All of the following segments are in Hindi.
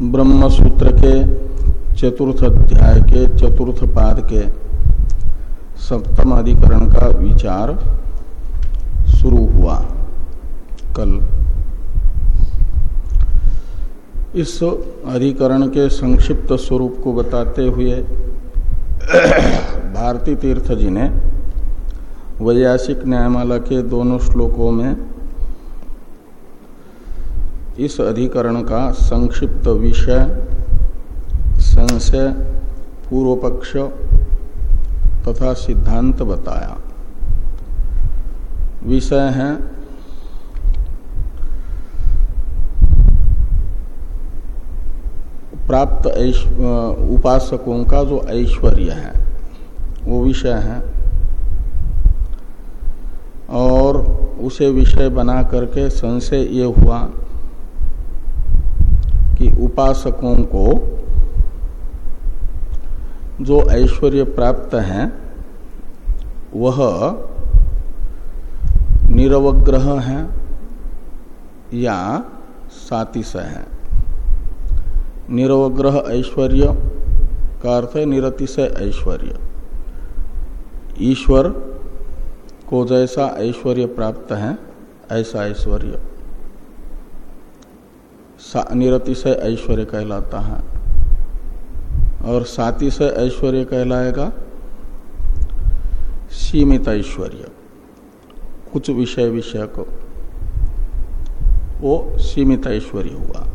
ब्रह्म सूत्र के चतुर्थ अध्याय के चतुर्थ पाद के सप्तम अधिकरण का विचार शुरू हुआ। कल इस अधिकरण के संक्षिप्त स्वरूप को बताते हुए भारती तीर्थ जी ने वैयासिक न्यायमाला के दोनों श्लोकों में इस अधिकरण का संक्षिप्त विषय संशय पूर्व पक्ष तथा सिद्धांत बताया। विषय है, प्राप्त उपासकों का जो ऐश्वर्य है, वो विषय है। और उसे विषय बना करके संशय ये हुआ उपासकों को जो ऐश्वर्य प्राप्त है, वह निरवग्रह है या सातिश है। निरवग्रह ऐश्वर्य का अर्थ है निरतिशय ऐश्वर्य। ईश्वर को जैसा ऐश्वर्य प्राप्त है, ऐसा ऐश्वर्य। निरतिशय ऐश्वर्य कहलाता है। और सातिशय ऐश्वर्य कहलाएगा सीमित ऐश्वर्य। कुछ विषय विषय को वो सीमित ऐश्वर्य हुआ।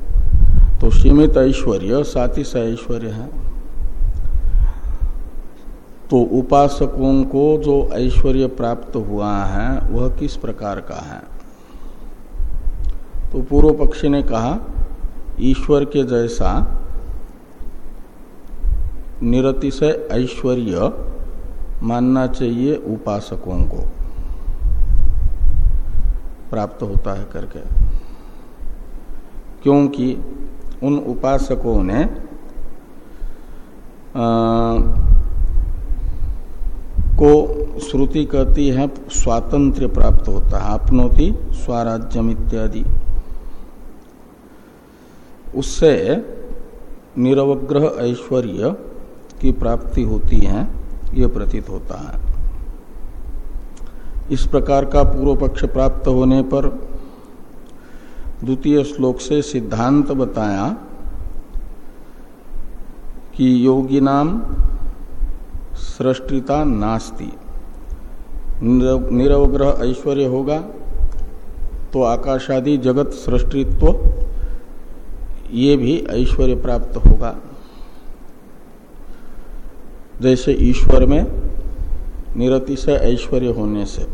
तो सीमित ऐश्वर्य सातिशय ऐश्वर्य है। तो उपासकों को जो ऐश्वर्य प्राप्त हुआ है, वह किस प्रकार का है? तो पूर्व पक्षी ने कहा ईश्वर के जैसा निरतिशय ऐश्वर्य मानना चाहिए उपासकों को। प्राप्त होता है करके। क्योंकि उन उपासकों ने आ, को श्रुति कहती है स्वातंत्र प्राप्त होता है अपनोति स्वराज्यम इत्यादि। उससे निरवग्रह ऐश्वर्य की प्राप्ति होती है, ये प्रतीत होता है। इस प्रकार का पूर्व पक्ष प्राप्त होने पर द्वितीय श्लोक से सिद्धांत बताया कि योगी नाम सृष्टिता नास्ति। निरवग्रह ऐश्वर्य होगा तो आकाशादि जगत सृष्टित्व ये भी ऐश्वर्य प्राप्त होगा। जैसे ईश्वर में निरतिशय ऐश्वर्य होने से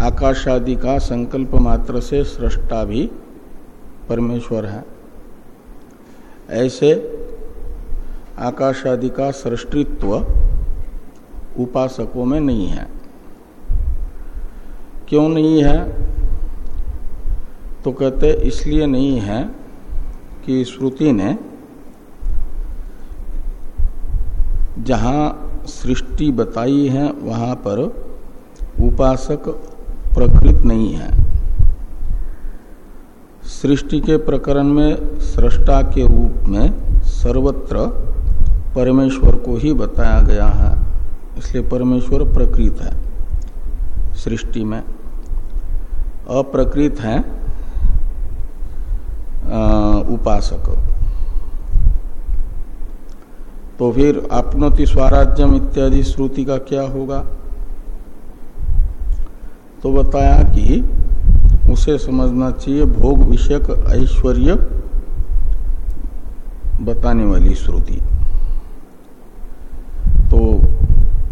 आकाश आदि का संकल्प मात्र से सृष्टा भी परमेश्वर है। ऐसे आकाश आदि का सृष्टित्व उपासकों में नहीं है। क्यों नहीं है? तो कहते, इसलिए नहीं है कि श्रुति ने जहाँ सृष्टि बताई है, वहाँ पर उपासक प्रकृत नहीं है। सृष्टि के प्रकरण में, सृष्टा के रूप में सर्वत्र परमेश्वर को ही बताया गया है, इसलिए परमेश्वर प्रकृत है सृष्टि में। अप्रकृत है उपासक तो फिर अपनोति स्वराज्यम इत्यादि श्रुति का क्या होगा? तो बताया कि उसे समझना चाहिए भोग विषयक ऐश्वर्य बताने वाली श्रुति। तो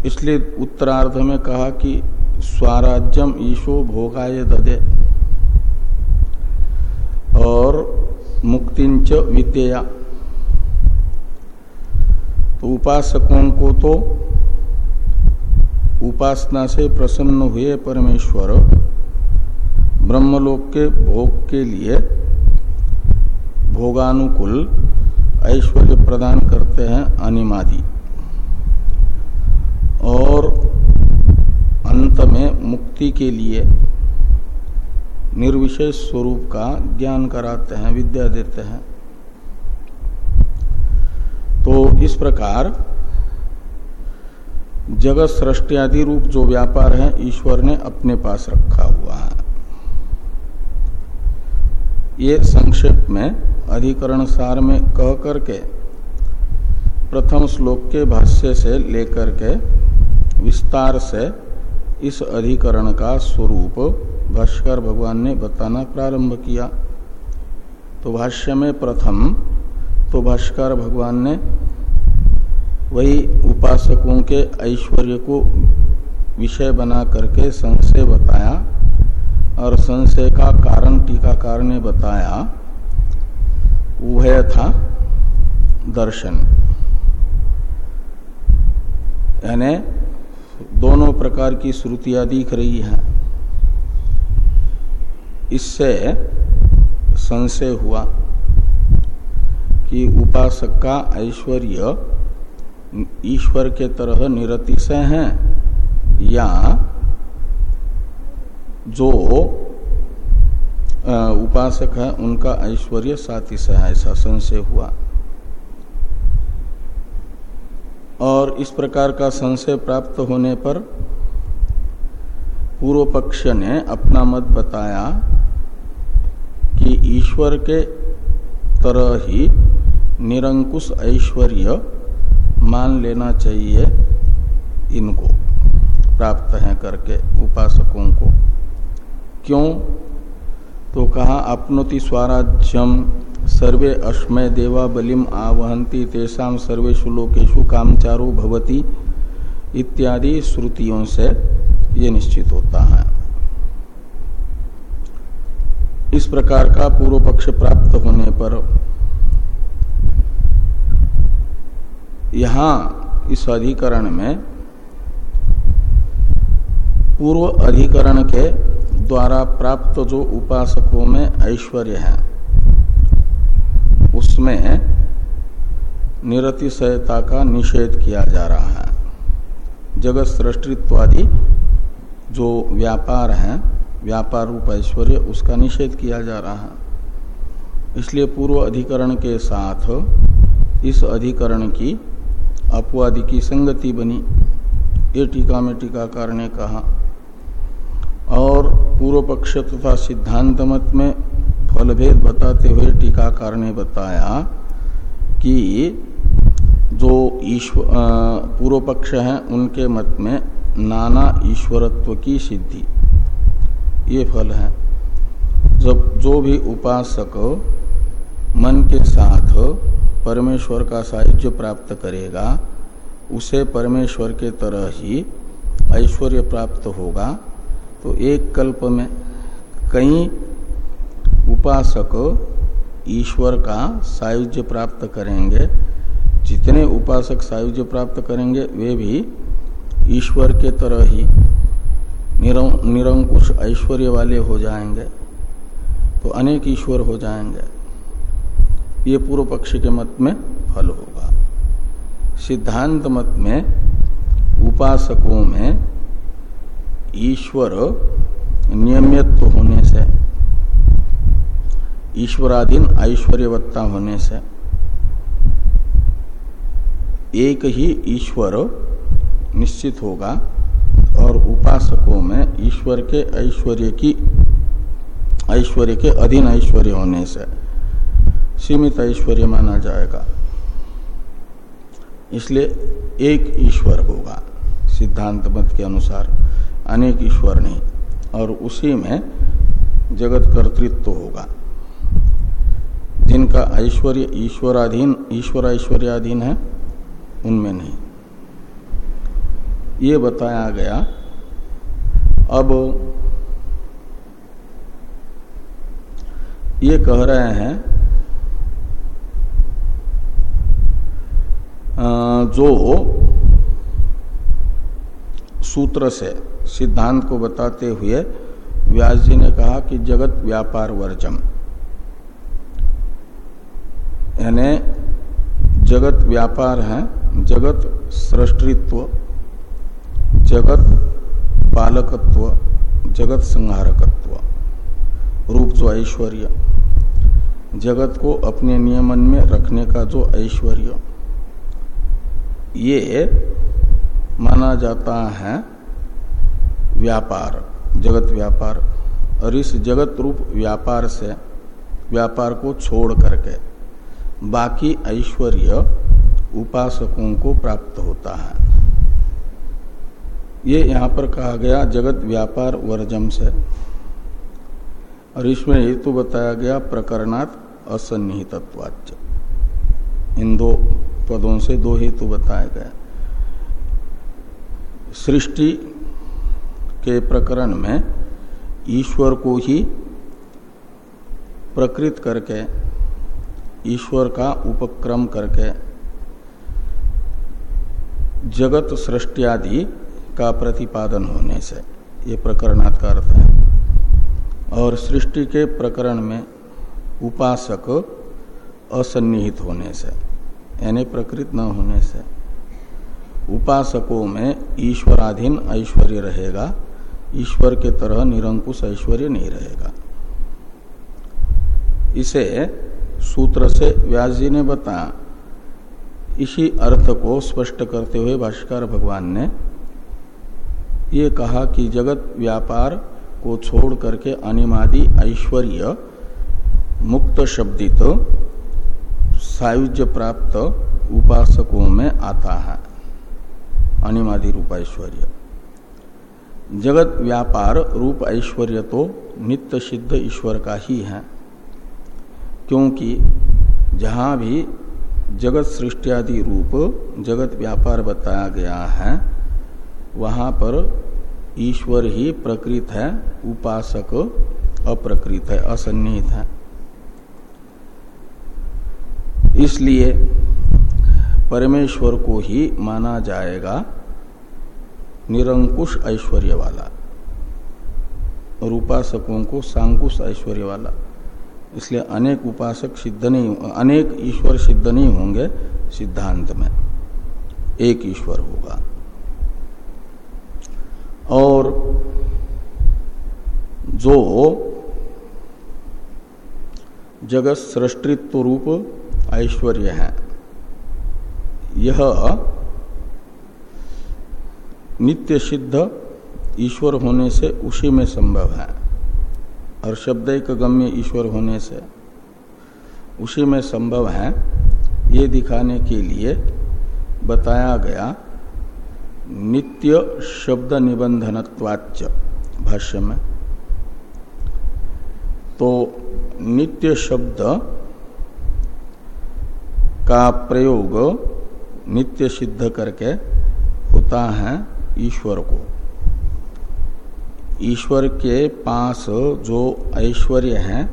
इसलिए उत्तरार्ध में कहा कि स्वराज्यम ईशो भोगाय ददे और मुक्तिंच विद्या तो उपासकों को तो उपासना से प्रसन्न हुए परमेश्वर ब्रह्मलोक के भोग के लिए भोगानुकूल ऐश्वर्य प्रदान करते हैं अनिमादि। और अंत में मुक्ति के लिए निर्विशेष स्वरूप का ज्ञान कराते हैं, विद्या देते हैं। तो इस प्रकार जगत सृष्टि आदि रूप जो व्यापार है, ईश्वर ने अपने पास रखा हुआ है। ये संक्षेप में अधिकरण सार में कह करके प्रथम श्लोक के भाष्य से लेकर के विस्तार से इस अधिकरण का स्वरूप भाष्कर भगवान ने बताना प्रारंभ किया। तो भाष्य में प्रथम तो भाष्कर भगवान ने वही उपासकों के ऐश्वर्य को विषय बना करके संशय बताया और संशय का कारण, टीकाकार ने बताया वह था दर्शन। यानी दोनों प्रकार की श्रुतियाँ दिख रही हैं। इससे संशय हुआ कि उपासक का ऐश्वर्य ईश्वर के तरह निरतिशय है या जो उपासक है, उनका ऐश्वर्य सातिशय है, ऐसा संशय हुआ। और इस प्रकार का संशय प्राप्त होने पर पूर्व पक्ष ने अपना मत बताया कि ईश्वर के तरह ही निरंकुश ऐश्वर्य मान लेना चाहिए इनको, प्राप्त है करके उपासकों को। क्यों? तो कहा, अपनोति स्वराज्यम, सर्वे अश्मय देवा बलिम आवहंती तेषाम सर्वेशु लोकेशु कामचारो भवती इत्यादि श्रुतियों से ये निश्चित होता है। इस प्रकार का पूर्व पक्ष प्राप्त होने पर यहाँ इस अधिकरण में पूर्व अधिकरण के द्वारा प्राप्त जो उपासकों में ऐश्वर्य है, उसमें निरतिशयता का निषेध किया जा रहा है। जगत सृष्टित्वादि जो व्यापार है व्यापार रूप ऐश्वर्य उसका निषेध किया जा रहा है। इसलिए पूर्व अधिकरण के साथ इस अधिकरण की अपवादि की संगति बनी। ये टीका में टीकाकार ने कहा, और पूर्व पक्ष तथा सिद्धांत मत में फलभेद बताते हुए टीकाकार ने बताया कि जो ईश्वर पूर्व पक्ष है, उनके मत में नाना ईश्वरत्व की सिद्धि। ये फल है। जब जो भी उपासक मन के साथ परमेश्वर का साहित्य प्राप्त करेगा, उसे परमेश्वर के तरह ही ऐश्वर्य प्राप्त होगा। तो एक कल्प में कई उपासक ईश्वर का सायुज्य प्राप्त करेंगे। जितने उपासक सायुज्य प्राप्त करेंगे, वे भी ईश्वर के तरह ही निरंकुश ऐश्वर्य वाले हो जाएँगे तो अनेक ईश्वर हो जाएँगे। ये पूर्व पक्ष के मत में फल होगा। सिद्धांत मत में, उपासकों में ईश्वर नियमित्व होने से, ईश्वराधीन ऐश्वर्यवत्ता होने से, एक ही ईश्वर निश्चित होगा। और उपासकों में ईश्वर के ऐश्वर्य की, ऐश्वर्य के अधीन ऐश्वर्य होने से सीमित ऐश्वर्य माना जाएगा। इसलिए एक ईश्वर होगा, सिद्धांत मत के अनुसार। अनेक ईश्वर नहीं, और उसी में जगत कर्तृत्व होगा। जिनका ऐश्वर्य ईश्वराधीन, ईश्वर ऐश्वर्याधीन है, उनमें नहीं। ये बताया गया। अब ये कह रहे हैं जो सूत्र से सिद्धांत को बताते हुए व्यास जी ने कहा कि जगत व्यापार वर्जम। यानी जगत व्यापार है, जगत सृष्टित्व। जगत पालकत्व, जगत संहारकत्व, रूप जो ऐश्वर्य। जगत को अपने नियमन में रखने का जो ऐश्वर्य, ये माना जाता है व्यापार, जगत व्यापार। और इस जगत रूप व्यापार से, व्यापार को छोड़ करके बाकी ऐश्वर्य उपासकों को प्राप्त होता है। ये यहाँ पर कहा गया जगत व्यापार वर्जम से। और इसमें हेतु बताया गया प्रकरणात् असन्निहितत्वाच इन दो पदों से दो हेतु बताए गए। सृष्टि के प्रकरण में ईश्वर को ही प्रकृत करके, ईश्वर का उपक्रम करके, जगत सृष्टियादि का प्रतिपादन होने से, ये प्रकरणात् अर्थ है और सृष्टि के प्रकरण में उपासक असन्निहित होने से, यानी प्रकृत न होने से, उपासकों में ईश्वराधीन ऐश्वर्य रहेगा, ईश्वर के तरह निरंकुश ऐश्वर्य नहीं रहेगा। इसे सूत्र से व्यास जी ने बताया। इसी अर्थ को स्पष्ट करते हुए भाष्कर भगवान ने ये कहा कि जगत व्यापार को छोड़ करके अनिमादि ऐश्वर्य, मुक्त शब्दित, सायुज्य प्राप्त उपासकों में आता है। अनिमादि रूप ऐश्वर्य। जगत व्यापार रूप ऐश्वर्य तो नित्य सिद्ध ईश्वर का ही है, क्योंकि जहाँ भी जगत सृष्टि आदि रूप जगत व्यापार बताया गया है वहाँ पर ईश्वर ही प्रकृत है, उपासक अप्रकृत है, असन्निहित है। इसलिए परमेश्वर को ही माना जाएगा निरंकुश ऐश्वर्य वाला और उपासकों को सांकुश ऐश्वर्य वाला इसलिए अनेक उपासक सिद्ध नहीं, अनेक ईश्वर सिद्ध नहीं होंगे सिद्धांत में। एक ईश्वर होगा। और जो जगत सृष्टित्व रूप ऐश्वर्य है। यह नित्य सिद्ध ईश्वर होने से उसी में संभव है। और शब्द एक गम्य ईश्वर होने से उसी में संभव है। ये दिखाने के लिए बताया गया नित्य शब्द निबंधनत्वाच भाष्य में तो नित्य शब्द का प्रयोग नित्य सिद्ध करके होता है ईश्वर को। ईश्वर के पास जो ऐश्वर्य है,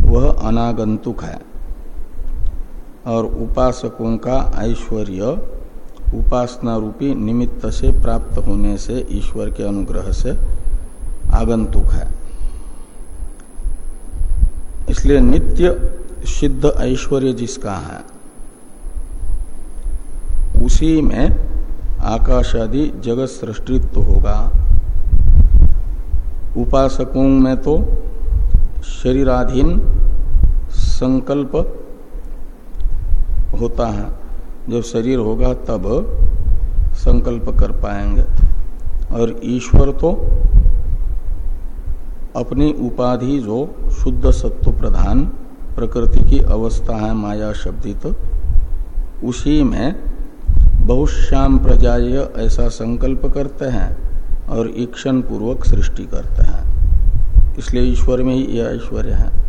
वह अनागंतुक है। और उपासकों का ऐश्वर्य उपासना रूपी निमित्त से प्राप्त होने से ईश्वर के अनुग्रह से आगंतुक है। इसलिए नित्य सिद्ध ऐश्वर्य जिसका है, उसी में आकाश आदि जगत सृष्टित्व होगा। उपासकों में तो शरीराधीन संकल्प होता है। जब शरीर होगा, तब संकल्प कर पाएँगे। और ईश्वर तो अपनी उपाधि जो शुद्ध सत्व प्रधान प्रकृति की अवस्था है, माया शब्दित, उसी में बहुश्याम प्रजाय ऐसा संकल्प करते हैं और ईक्षण पूर्वक सृष्टि करते हैं। इसलिए ईश्वर में ही यह ऐश्वर्य है।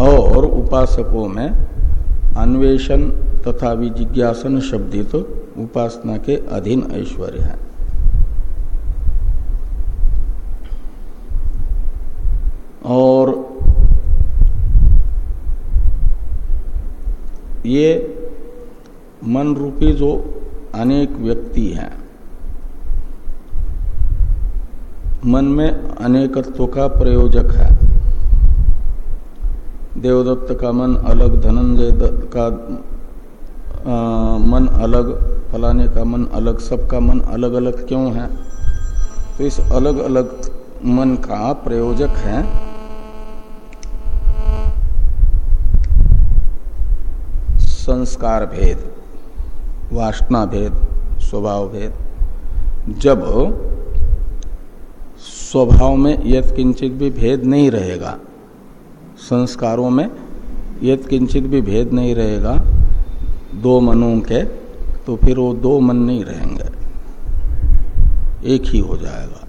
और उपासकों में अन्वेषण तथा विजिज्ञासन शब्दित तो उपासना के अधीन ऐश्वर्य है। और ये मन रूपी जो अनेक व्यक्ति हैं, मन में अनेकत्व का प्रयोजक है। देवदत्त का मन अलग धनंजय का आ, मन अलग फलाने का मन अलग सबका मन अलग अलग क्यों है? तो इस अलग अलग मन का प्रयोजक है। संस्कार भेद वासना भेद स्वभाव भेद। जब स्वभाव में यथ किंचित भी भेद नहीं रहेगा संस्कारों में यथ किंचित भी भेद नहीं रहेगा, दो मनों के तो फिर वो दो मन नहीं रहेंगे। एक ही हो जाएगा।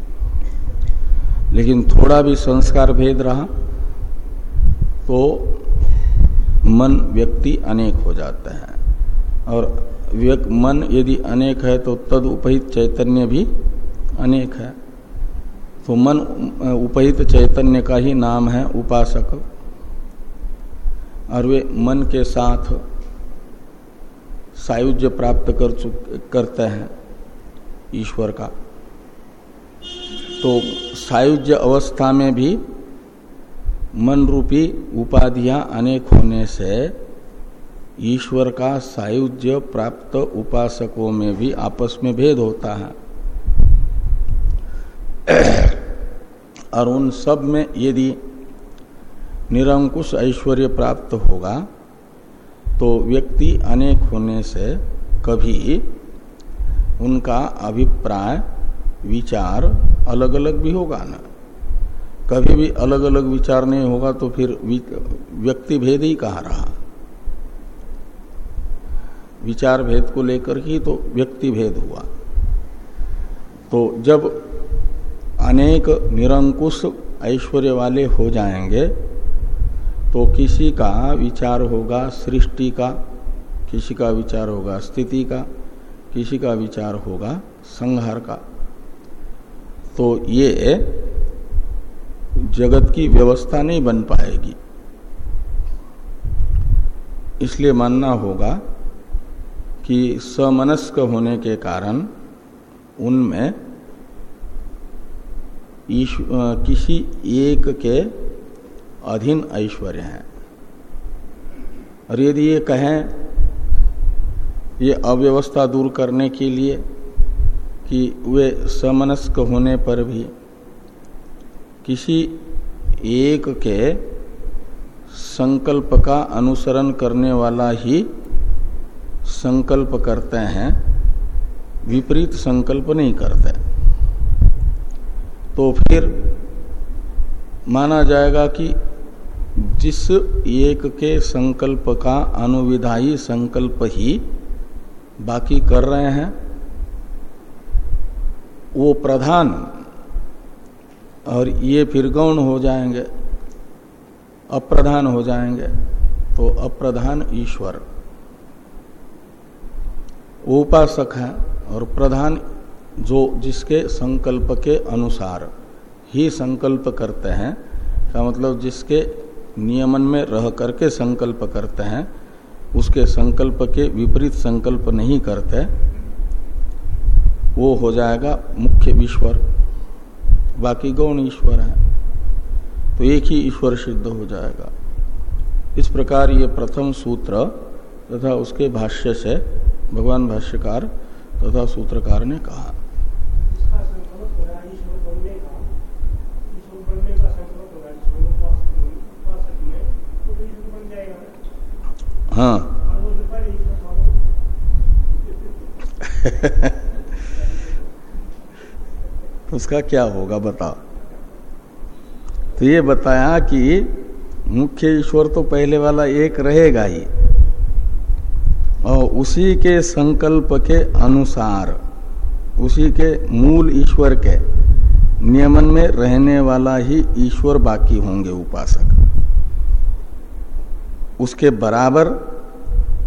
लेकिन थोड़ा भी संस्कार भेद रहा तो मन, व्यक्ति अनेक हो जाते हैं। और मन यदि अनेक है तो तद उपहित चैतन्य भी अनेक है। तो मन उपहित चैतन्य का ही नाम है उपासक। और वे मन के साथ सायुज्य प्राप्त कर करते हैं ईश्वर का। तो सायुज्य अवस्था में भी मन रूपी उपाधियाँ अनेक होने से ईश्वर का सायुज्य प्राप्त उपासकों में भी आपस में भेद होता है। और उन सब में यदि निरंकुश ऐश्वर्य प्राप्त होगा तो व्यक्ति अनेक होने से कभी उनका अभिप्राय, विचार अलग अलग भी होगा ना। कभी भी अलग अलग विचार नहीं होगा तो फिर व्यक्ति भेद ही कहा रहा। विचार भेद को लेकर ही तो व्यक्ति भेद हुआ। तो जब अनेक निरंकुश ऐश्वर्य वाले हो जाएँगे तो किसी का विचार होगा सृष्टि का, किसी का विचार होगा स्थिति का, किसी का विचार होगा संहार का। तो ये जगत की व्यवस्था नहीं बन पाएगी। इसलिए मानना होगा कि समनस्क होने के कारण उनमें किसी एक के अधीन ऐश्वर्य है। और यदि ये कहें, ये अव्यवस्था दूर करने के लिए कि वे समनस्क होने पर भी किसी एक के संकल्प का अनुसरण करने वाला ही संकल्प करते हैं, विपरीत संकल्प नहीं करते। तो फिर माना जाएगा कि जिस एक के संकल्प का अनुविधायी संकल्प ही बाकी कर रहे हैं, वो प्रधान और ये फिर गौण हो जाएँगे, अप्रधान हो जाएँगे तो अप्रधान ईश्वर। उपासक है और प्रधान जो जिसके संकल्प के अनुसार ही संकल्प करते हैं का मतलब जिसके नियमन में रह करके संकल्प करते हैं, उसके संकल्प के विपरीत संकल्प नहीं करते, वो हो जाएगा मुख्य ईश्वर। बाकी गौण ईश्वर है तो एक ही ईश्वर सिद्ध हो जाएगा। इस प्रकार ये प्रथम सूत्र तथा उसके भाष्य से, भगवान भाष्यकार तथा सूत्रकार ने कहा। हाँ। उसका क्या होगा बताओ तो ये बताया कि मुख्य ईश्वर तो पहले वाला एक रहेगा ही। और उसी के संकल्प के अनुसार, उसी के मूल ईश्वर के नियमन में रहने वाला ही ईश्वर बाकी होंगे उपासक। उसके बराबर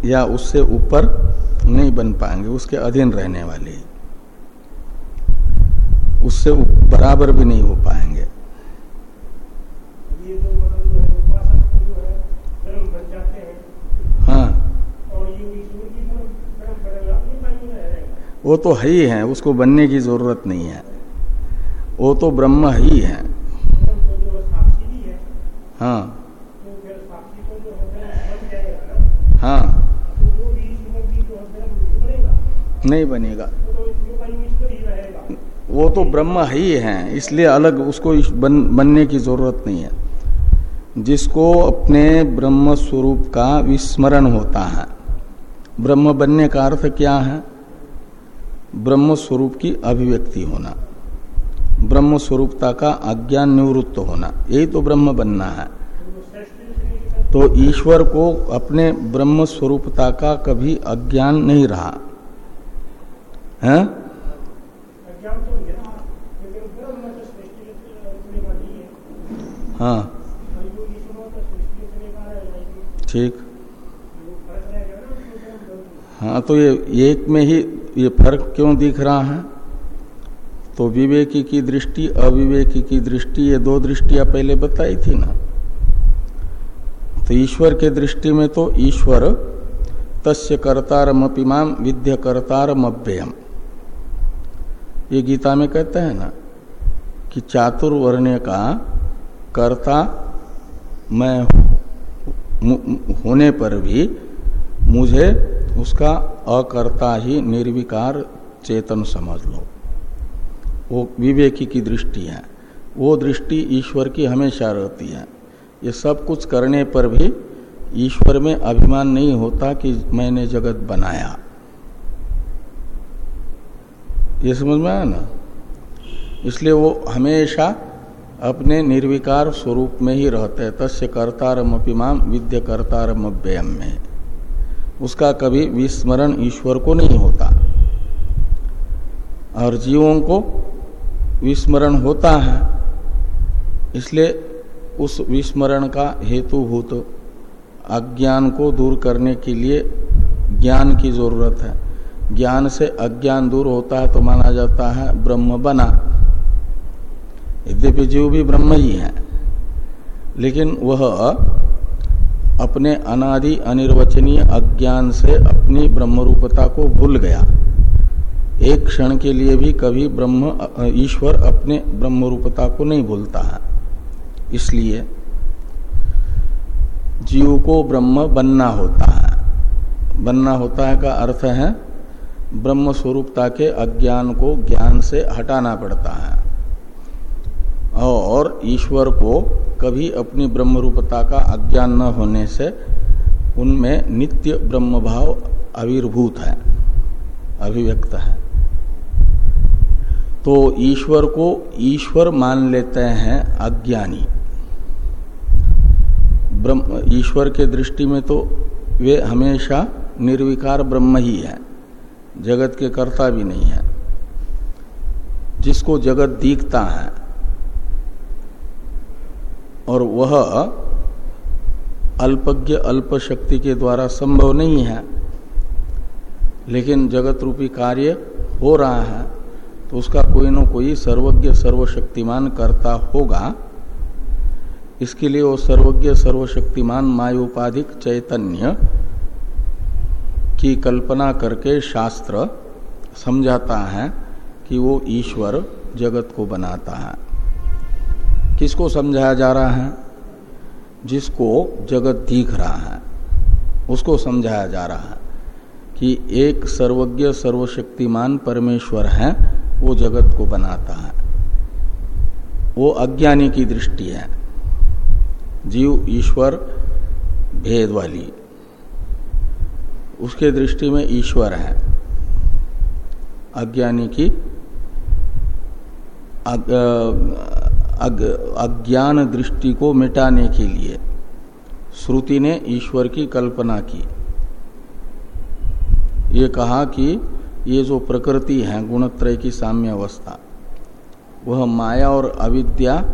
या उससे ऊपर नहीं बन पाएँगे उसके अधीन रहने वाले उससे बराबर भी नहीं हो पाएँगे। हाँ वो तो है ही है उसको बनने की ज़रूरत नहीं है। वो तो ब्रह्म ही है। हाँ। हाँ। नहीं बनेगा। वो तो ब्रह्म ही है इसलिए अलग उसको बन, बनने की ज़रूरत नहीं है। जिसको अपने ब्रह्म स्वरूप का विस्मरण होता है। ब्रह्म बनने का अर्थ क्या है? ब्रह्म स्वरूप की अभिव्यक्ति होना। ब्रह्म स्वरूपता का अज्ञान निवृत्त होना। यही तो ब्रह्म बनना है। तो ईश्वर को अपने ब्रह्म स्वरूपता का कभी अज्ञान नहीं रहा। है? हाँ ठीक। हाँ। तो ये एक में ही ये फ़र्क क्यों दिख रहा है? तो विवेकी की दृष्टि अविवेकी की दृष्टि ये दो दृष्टियाँ पहले बताई थी ना। तो ईश्वर के दृष्टि में तो ईश्वर तस्य कर्तारमपिमाम विद्य कर्तारमव्ययम। ये गीता में कहते हैं ना कि चातुर्वर्ण्य का कर्ता मैं, होने पर भी मुझे उसका अकर्ता ही निर्विकार चेतन समझ लो। वो विवेकी की दृष्टि है। वो दृष्टि ईश्वर की हमेशा रहती है। ये सब कुछ करने पर भी ईश्वर में अभिमान नहीं होता कि मैंने जगत बनाया। ये समझ में आया ना? इसलिए वो हमेशा अपने निर्विकार स्वरूप में ही रहते हैं। तस्य कर्तारमपिमाम विद्य कर्तारमव्ययम में। उसका कभी विस्मरण ईश्वर को नहीं होता। और जीवों को विस्मरण होता है। इसलिए उस विस्मरण का हेतुभूत अज्ञान को दूर करने के लिए ज्ञान की ज़रूरत है। ज्ञान से अज्ञान दूर होता है तो माना जाता है ब्रह्म बना। यद्यपि जीव भी ब्रह्म ही है, लेकिन वह अपने अनादि अनिर्वचनीय अज्ञान से अपनी ब्रह्म रूपता को भूल गया। एक क्षण के लिए भी कभी ब्रह्म, ईश्वर अपने ब्रह्म रूपता को नहीं भूलता है। इसलिए जीव को ब्रह्म बनना होता है। बनना होता है का अर्थ है, ब्रह्म स्वरूपता के अज्ञान को ज्ञान से हटाना पड़ता है। और ईश्वर को कभी अपनी ब्रह्म रूपता का अज्ञान न होने से उनमें नित्य ब्रह्म भाव आविर्भूत है, अभिव्यक्त है। तो ईश्वर को ईश्वर मान लेते हैं अज्ञानी। ब्रह्म, ईश्वर के दृष्टि में तो वे हमेशा निर्विकार ब्रह्म ही है। जगत के कर्ता भी नहीं है। जिसको जगत दिखता है, और वह अल्पज्ञ अल्प शक्ति के द्वारा संभव नहीं है, लेकिन जगत रूपी कार्य हो रहा है तो उसका कोई न कोई सर्वज्ञ, सर्वशक्तिमान करता होगा। इसके लिए वो सर्वज्ञ, सर्वशक्तिमान, मायोपाधिक चैतन्य की कल्पना करके शास्त्र समझाता है कि वो ईश्वर जगत को बनाता है। किसको समझाया जा रहा है? जिसको जगत दिख रहा है, उसको समझाया जा रहा है कि एक सर्वज्ञ, सर्वशक्तिमान परमेश्वर है, वो जगत को बनाता है। वो अज्ञानी की दृष्टि है। जीव, ईश्वर, भेद वाली। उसके दृष्टि में ईश्वर है। अज्ञानी की अज्ञान दृष्टि को मिटाने के लिए श्रुति ने ईश्वर की कल्पना की। ये कहा कि ये जो प्रकृति है, गुणत्रय की साम्य अवस्था वह माया और अविद्या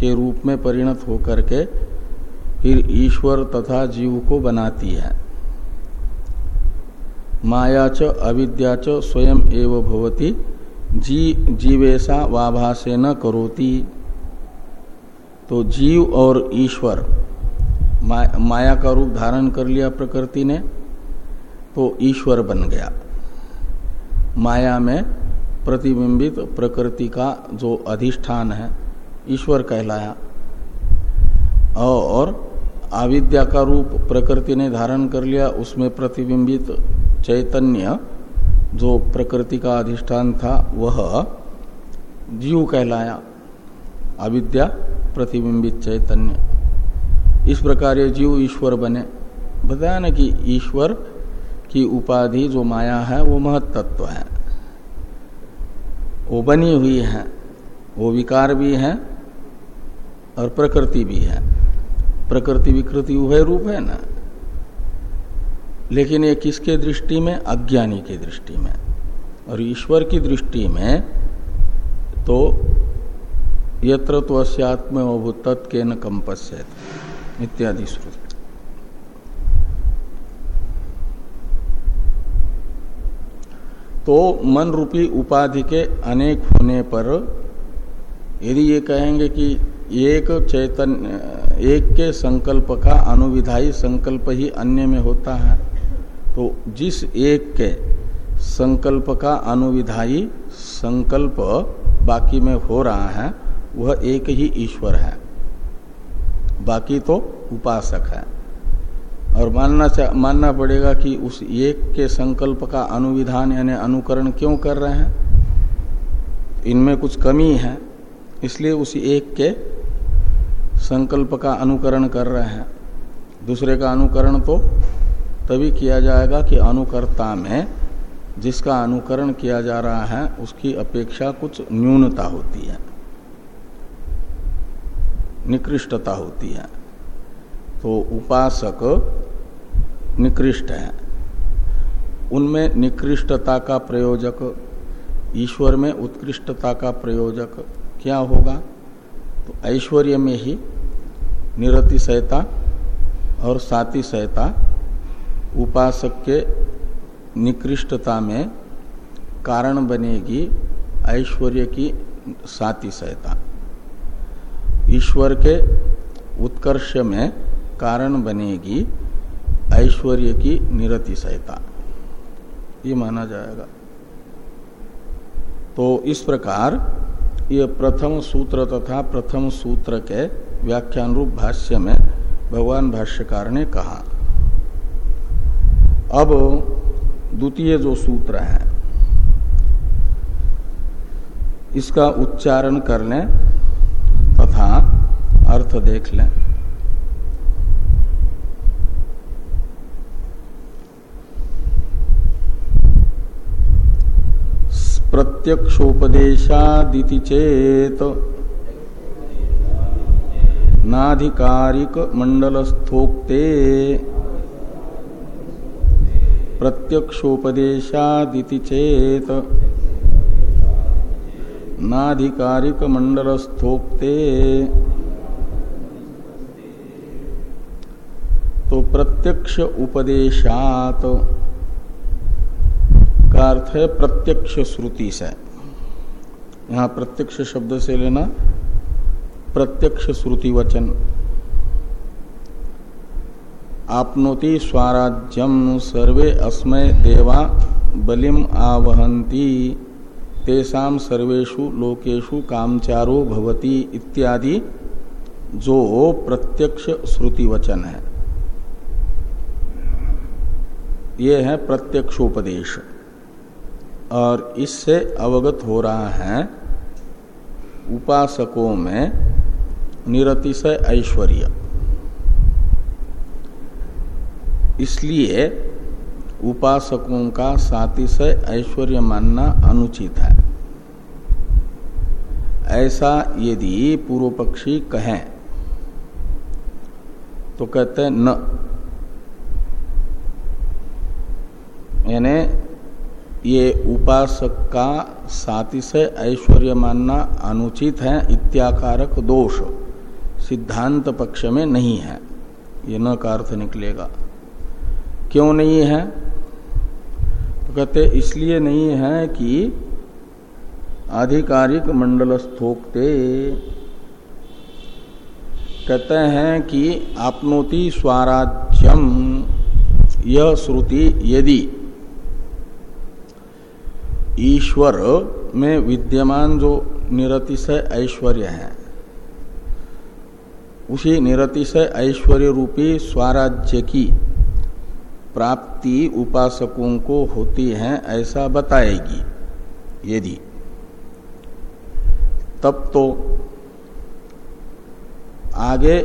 के रूप में परिणत होकर के फिर ईश्वर तथा जीव को बनाती है। माया च अविद्या च स्वयं एव भवती। जी जीवेशा वाभासे न करोती। तो जीव और ईश्वर मा, माया का रूप धारण कर लिया प्रकृति ने तो ईश्वर बन गया। माया में प्रतिबिंबित प्रकृति का जो अधिष्ठान है ईश्वर कहलाया। और अविद्या का रूप प्रकृति ने धारण कर लिया, उसमें प्रतिबिंबित चैतन्य जो प्रकृति का अधिष्ठान था, वह जीव कहलाया। अविद्या प्रतिबिंबित चैतन्य। इस प्रकार ये जीव ईश्वर बने। बताया ना कि ईश्वर की उपाधि जो माया है, वो महत्त्व है। वो बनी हुई है, वो विकार भी है और प्रकृति भी है। प्रकृति विकृति वह रूप है ना? लेकिन ये किसके दृष्टि में? अज्ञानी की दृष्टि में। और ईश्वर की दृष्टि में तो यत्र तो अस्यात्मभूत के न कंपस्यत। इत्यादि श्रुति। तो मन रूपी उपाधि के अनेक होने पर यदि ये कहेंगे कि एक चैतन्य एक के संकल्प का अनुविधायी संकल्प ही अन्य में होता है। तो जिस एक के संकल्प का अनुविधायी संकल्प बाकी में हो रहा है, वह एक ही ईश्वर है। बाकी तो उपासक है। और मानना मानना पड़ेगा कि उस एक के संकल्प का अनुविधान यानी अनुकरण क्यों कर रहे हैं? इनमें कुछ कमी है, इसलिए उस एक के संकल्प का अनुकरण कर रहे हैं। दूसरे का अनुकरण तो तभी किया जाएगा कि अनुकर्ता में जिसका अनुकरण किया जा रहा है, उसकी अपेक्षा कुछ न्यूनता होती है। निकृष्टता होती है। तो उपासक निकृष्ट है। उनमें निकृष्टता का प्रयोजक, ईश्वर में उत्कृष्टता का प्रयोजक क्या होगा? तो ऐश्वर्य में ही निरतिशयता और सातिशयता उपासक के निकृष्टता में कारण बनेगी ऐश्वर्य की सातिशयता ईश्वर के उत्कर्ष में कारण बनेगी ऐश्वर्य की निरतिशयता ये माना जाएगा। तो इस प्रकार ये प्रथम सूत्र तथा प्रथम सूत्र के व्याख्यान रूप भाष्य में भगवान भाष्यकार ने कहा। अब द्वितीय जो सूत्र है, इसका उच्चारण कर तथा अर्थ देख लें। प्रत्यक्षोपदेशादिति चेत। नाधिकारिक मंडलस्थोक्ते प्रत्यक्षोपदेशादिति चेत। नाधिकारिक मंडलस्थोक्ते तो प्रत्यक्ष उपदेशात। का अर्थ है प्रत्यक्ष श्रुति से। यहाँ प्रत्यक्ष शब्द से लेना प्रत्यक्ष श्रुति वचन। आपनोति स्वराज्यम सर्वे अस्मय देवा बलिम आवहंती तेषाम सर्वेशु लोकेशु कामचारो भवती इत्यादि जो प्रत्यक्ष श्रुति वचन है। ये है प्रत्यक्षोपदेश। और इससे अवगत हो रहा है उपासकों में निरतिशय ऐश्वर्य। इसलिए उपासकों का सातिशय ऐश्वर्य मानना अनुचित है। ऐसा यदि पूर्व पक्षी कहें तो कहते न। यानी ये उपासक का सातिशय ऐश्वर्य मानना अनुचित है, इत्याकारक दोष सिद्धांत पक्ष में नहीं है। ये न का अर्थ निकलेगा। क्यों नहीं है? तो कहते, इसलिए नहीं है कि आधिकारिक मंडल मंडलस्थोक्ते कहते हैं कि आपनोति स्वराज्यम, यह श्रुति यदि ईश्वर में विद्यमान जो निरतिशय ऐश्वर्य है, उसी निरतिशय ऐश्वर्य रूपी स्वराज्य की प्राप्ति उपासकों को होती है ऐसा बताएगी। यदि तब तो आगे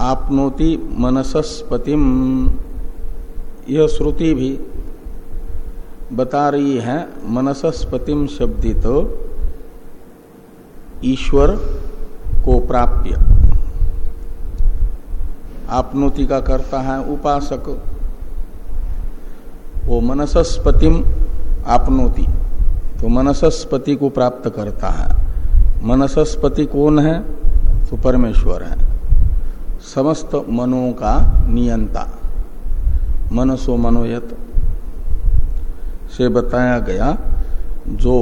आपनोति मनसस्पतिम, यह श्रुति भी बता रही है मनसस्पतिम शब्दित तो ईश्वर को प्राप्य। आपनोति का करता है उपासक। वो मनसस्पतिम आपनोति। तो मनसस्पति को प्राप्त करता है। मनसस्पति कौन है? तो परमेश्वर है। समस्त मनों का नियंता। मनसो मनोयत से बताया गया, जो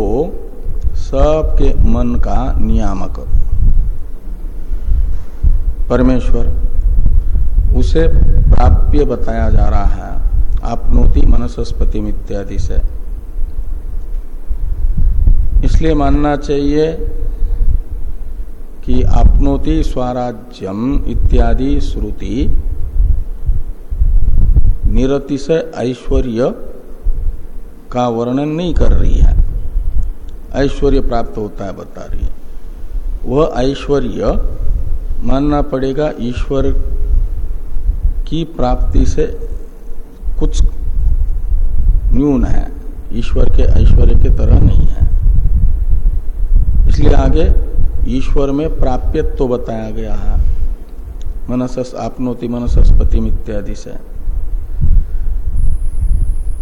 सबके मन का नियामक। परमेश्वर, उसे प्राप्य बताया जा रहा है, आपनोति मनसस्पति इत्यादि से। इसलिए मानना चाहिए कि आपनोति स्वराज्यम इत्यादि श्रुति निरतिशय ऐश्वर्य का वर्णन नहीं कर रही है। ऐश्वर्य प्राप्त होता है, बता रही है। वह ऐश्वर्य मानना पड़ेगा ईश्वर की प्राप्ति से कुछ न्यून है। ईश्वर के ऐश्वर्य के तरह नहीं है। इसलिए आगे ईश्वर में प्राप्यत्व तो बताया गया है। मनसस आपनोति मनसस्पति इत्यादि से।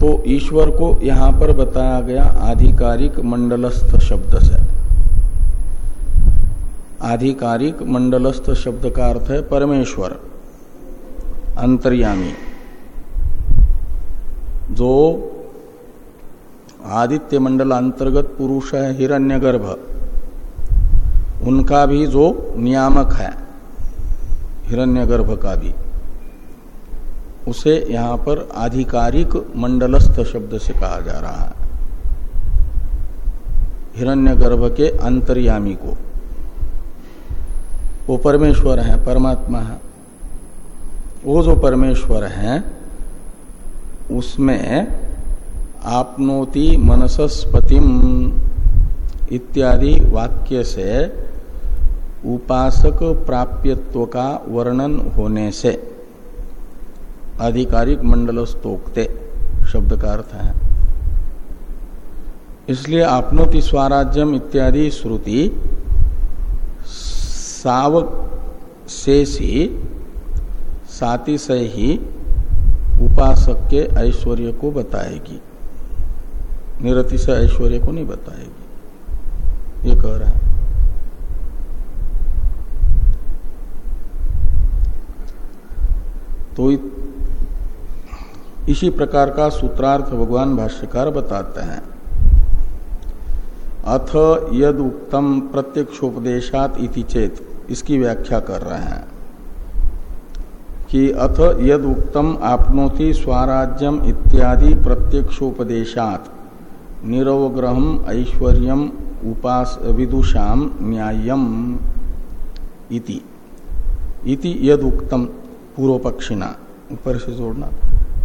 तो ईश्वर को यहाँ पर बताया गया आधिकारिक मंडलस्थ शब्द से। आधिकारिक मंडलस्थ शब्द का अर्थ है परमेश्वर, अंतर्यामी, जो आदित्य मंडल अंतर्गत पुरुष है, हिरण्यगर्भ, उनका भी जो नियामक है, हिरण्यगर्भ का भी। उसे यहाँ पर आधिकारिक मंडलस्थ शब्द से कहा जा रहा है। हिरण्यगर्भ के अंतर्यामी को। वो परमेश्वर है, परमात्मा है। वो जो परमेश्वर है, उसमें आपनोति मनसस्पतिम इत्यादि वाक्य से उपासक प्राप्यत्व का वर्णन होने से आधिकारिक मंडलस्तोक्ते शब्द का अर्थ है। इसलिए आपनोति स्वराज्यम इत्यादि श्रुति सावक से ही साति से ही उपासक के ऐश्वर्य को बताएगी। निरति से ऐश्वर्य को नहीं बताएगी। ये कह रहा है। तो इसी प्रकार का सूत्रार्थ भगवान भाष्यकार बताते हैं। अथ यद उक्तम प्रत्यक्षोपदेशात इति चेत, इसकी व्याख्या कर रहे हैं कि अथ यद उक्तम आपनोति स्वराज्यम इत्यादि प्रत्यक्षोपदेशात निरवग्रह ऐश्वर्य उपास विदुषाम न्यायम इति। इति यद उक्तम पूर्व पक्षिना ऊपर से जोड़ना।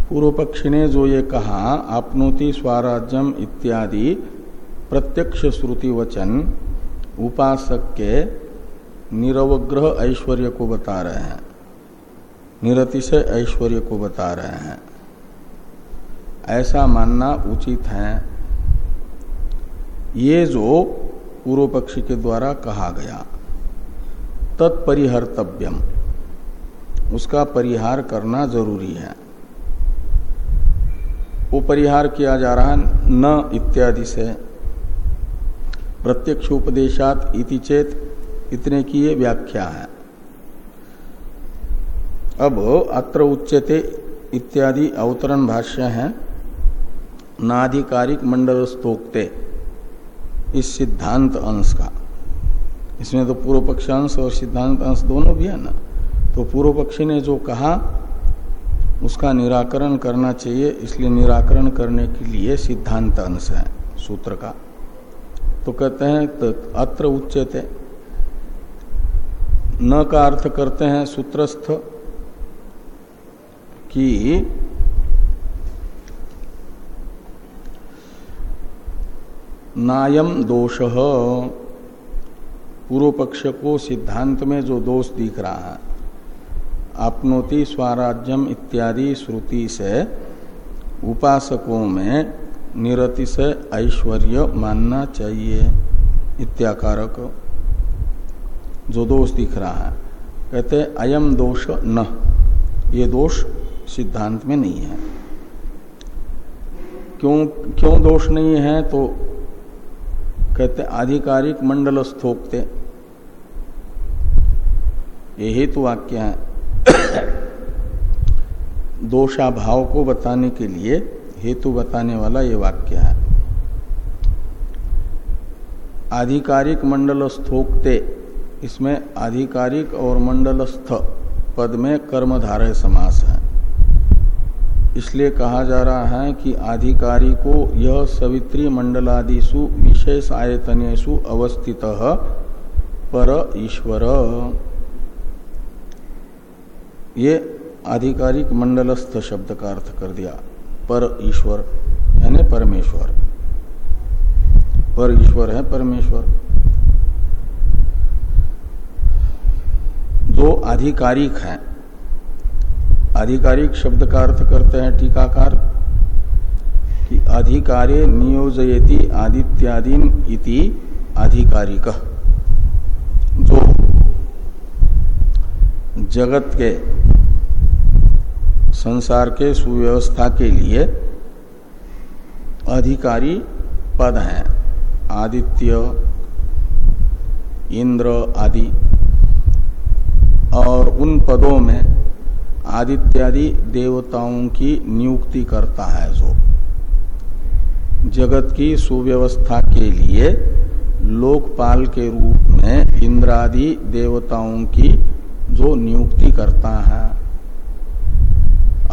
पूर्व पक्षी ने जो ये कहा, आपनोति स्वराज्यम इत्यादि प्रत्यक्ष श्रुति वचन उपासक के निरवग्रह ऐश्वर्य को बता रहे हैं। निरतिशय ऐश्वर्य को बता रहे हैं। ऐसा मानना उचित है। ये जो पूर्व पक्षी के द्वारा कहा गया, तत्परिहर्तव्यम, उसका परिहार करना ज़रूरी है। वो परिहार किया जा रहा न इत्यादि से। प्रत्यक्ष उपदेशात इति चेत, इतने की ये व्याख्या है। अब अत्र उच्चते इत्यादि अवतरण भाष्य है। नाधिकारिक मंडल स्तोक्ते इस सिद्धांत अंश का। इसमें तो पूर्व पक्ष अंश और सिद्धांत अंश दोनों भी है ना। तो पूर्व पक्षी ने जो कहा उसका निराकरण करना चाहिए, इसलिए निराकरण करने के लिए सिद्धांत अंश है, सूत्र का। तो कहते हैं तो अत्र उच्चते न का अर्थ करते हैं सूत्रस्थ कि नायम दोष। पूर्व पक्ष को सिद्धांत में जो दोष दिख रहा है आपनोति स्वराज्यम इत्यादि श्रुति से उपासकों में निरति से ऐश्वर्य मानना चाहिए। इत्याकारक। जो दोष दिख रहा है। कहते अयम दोष न। ये दोष सिद्धांत में नहीं है। क्यों क्यों दोष नहीं है तो कहते आधिकारिक मंडल स्थोकते ये हेतु वाक्य है। दोषाभाव को बताने के लिए हेतु बताने वाला ये वाक्य है। आधिकारिक मंडल स्थोकते इसमें आधिकारिक और मंडलस्थ पद में कर्मधारय समास है। इसलिए कहा जा रहा है कि आधिकारी को यह सवित्री मंडलादिशु विशेष आयतनेशु अवस्थित पर ईश्वर। ये आधिकारिक मंडलस्थ शब्द का अर्थ कर दिया, पर ईश्वर यानी परमेश्वर। पर ईश्वर है परमेश्वर। दो आधिकारिक हैं। आधिकारिक शब्द का अर्थ करते हैं टीकाकार, कि अधिकारे नियोजयति आदित्यादीन इति आधिकारिक। जो जगत के संसार के सुव्यवस्था के लिए अधिकारी पद हैं। आदित्य, इंद्र आदि। और उन पदों में आदित्यादि देवताओं की नियुक्ति करता है जो। जगत की सुव्यवस्था के लिए लोकपाल के रूप में इंद्रादि देवताओं की जो नियुक्ति करता है।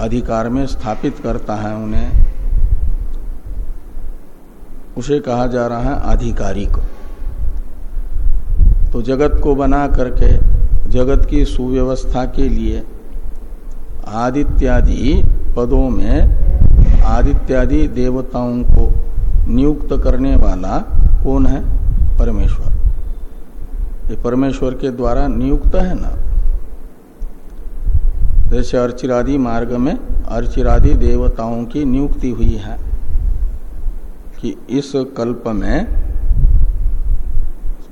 अधिकार में स्थापित करता है उन्हें, उसे कहा जा रहा है आधिकारिक तो जगत को बना करके, जगत की सुव्यवस्था के लिए आदित्यादि पदों में आदित्यादि देवताओं को नियुक्त करने वाला कौन है? परमेश्वर। ये परमेश्वर के द्वारा नियुक्त है ना? जैसे अर्चिरादि मार्ग में अर्चिरादि देवताओं की नियुक्ति हुई है कि इस कल्प में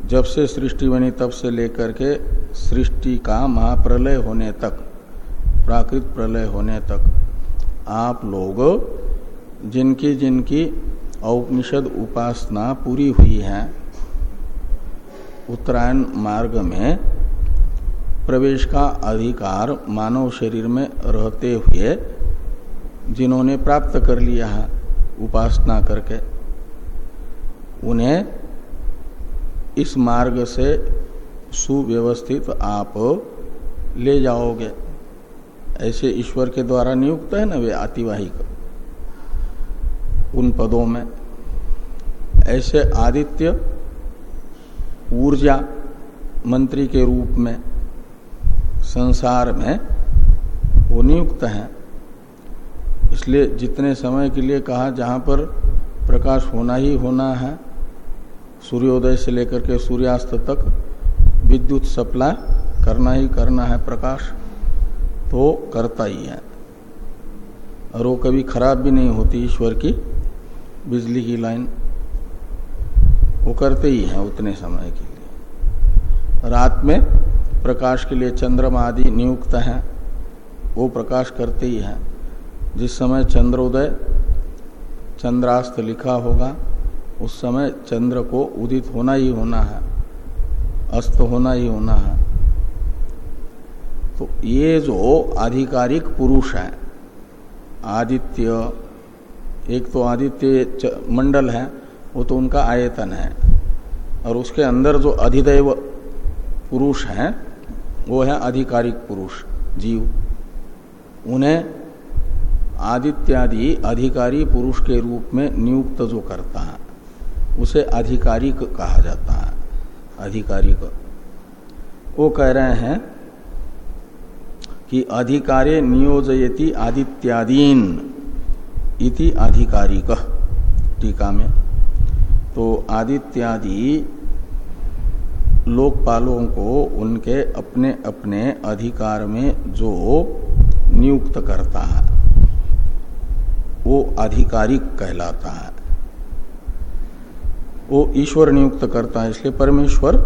जब से सृष्टि बनी तब से लेकर के सृष्टि का महाप्रलय होने तक, प्राकृत प्रलय होने तक, आप लोग जिनकी जिनकी औपनिषद उपासना पूरी हुई है, उत्तरायण मार्ग में प्रवेश का अधिकार मानव शरीर में रहते हुए जिन्होंने प्राप्त कर लिया है, उपासना करके, उन्हें इस मार्ग से सुव्यवस्थित आप ले जाओगे। ऐसे ईश्वर के द्वारा नियुक्त है ना वे आतिवाहिक, उन पदों में। ऐसे आदित्य, ऊर्जा मंत्री के रूप में संसार में वो नियुक्त हैं। इसलिए जितने समय के लिए कहा, जहाँ पर प्रकाश होना ही होना है, सूर्योदय से लेकर के सूर्यास्त तक विद्युत सप्लाई करना ही करना है, प्रकाश तो करता ही है। और वो कभी खराब भी नहीं होती ईश्वर की बिजली की लाइन। वो करते ही हैं उतने समय के लिए। रात में प्रकाश के लिए चंद्रमा आदि नियुक्त हैं, वो प्रकाश करते ही हैं। जिस समय चंद्रोदय चंद्रास्त लिखा होगा, उस समय चंद्र को उदित होना ही होना है, अस्त होना ही होना है। तो ये जो आधिकारिक पुरुष है, आदित्य, एक तो आदित्य मंडल है, वो तो उनका आयतन है। और उसके अंदर जो अधिदैव पुरुष है वो है आधिकारिक पुरुष, जीव। उन्हें आदित्यादि अधिकारी पुरुष के रूप में नियुक्त जो करता है, उसे आधिकारिक कहा जाता है। अधिकारिक वो कह रहे हैं कि अधिकारे नियोजयति आदित्यादीन इति आधिकारिक। टीका में। तो आदित्यादि लोकपालों को उनके अपने अपने अधिकार में जो नियुक्त करता है, वो आधिकारिक कहलाता है। वो ईश्वर नियुक्त करता है, इसलिए परमेश्वर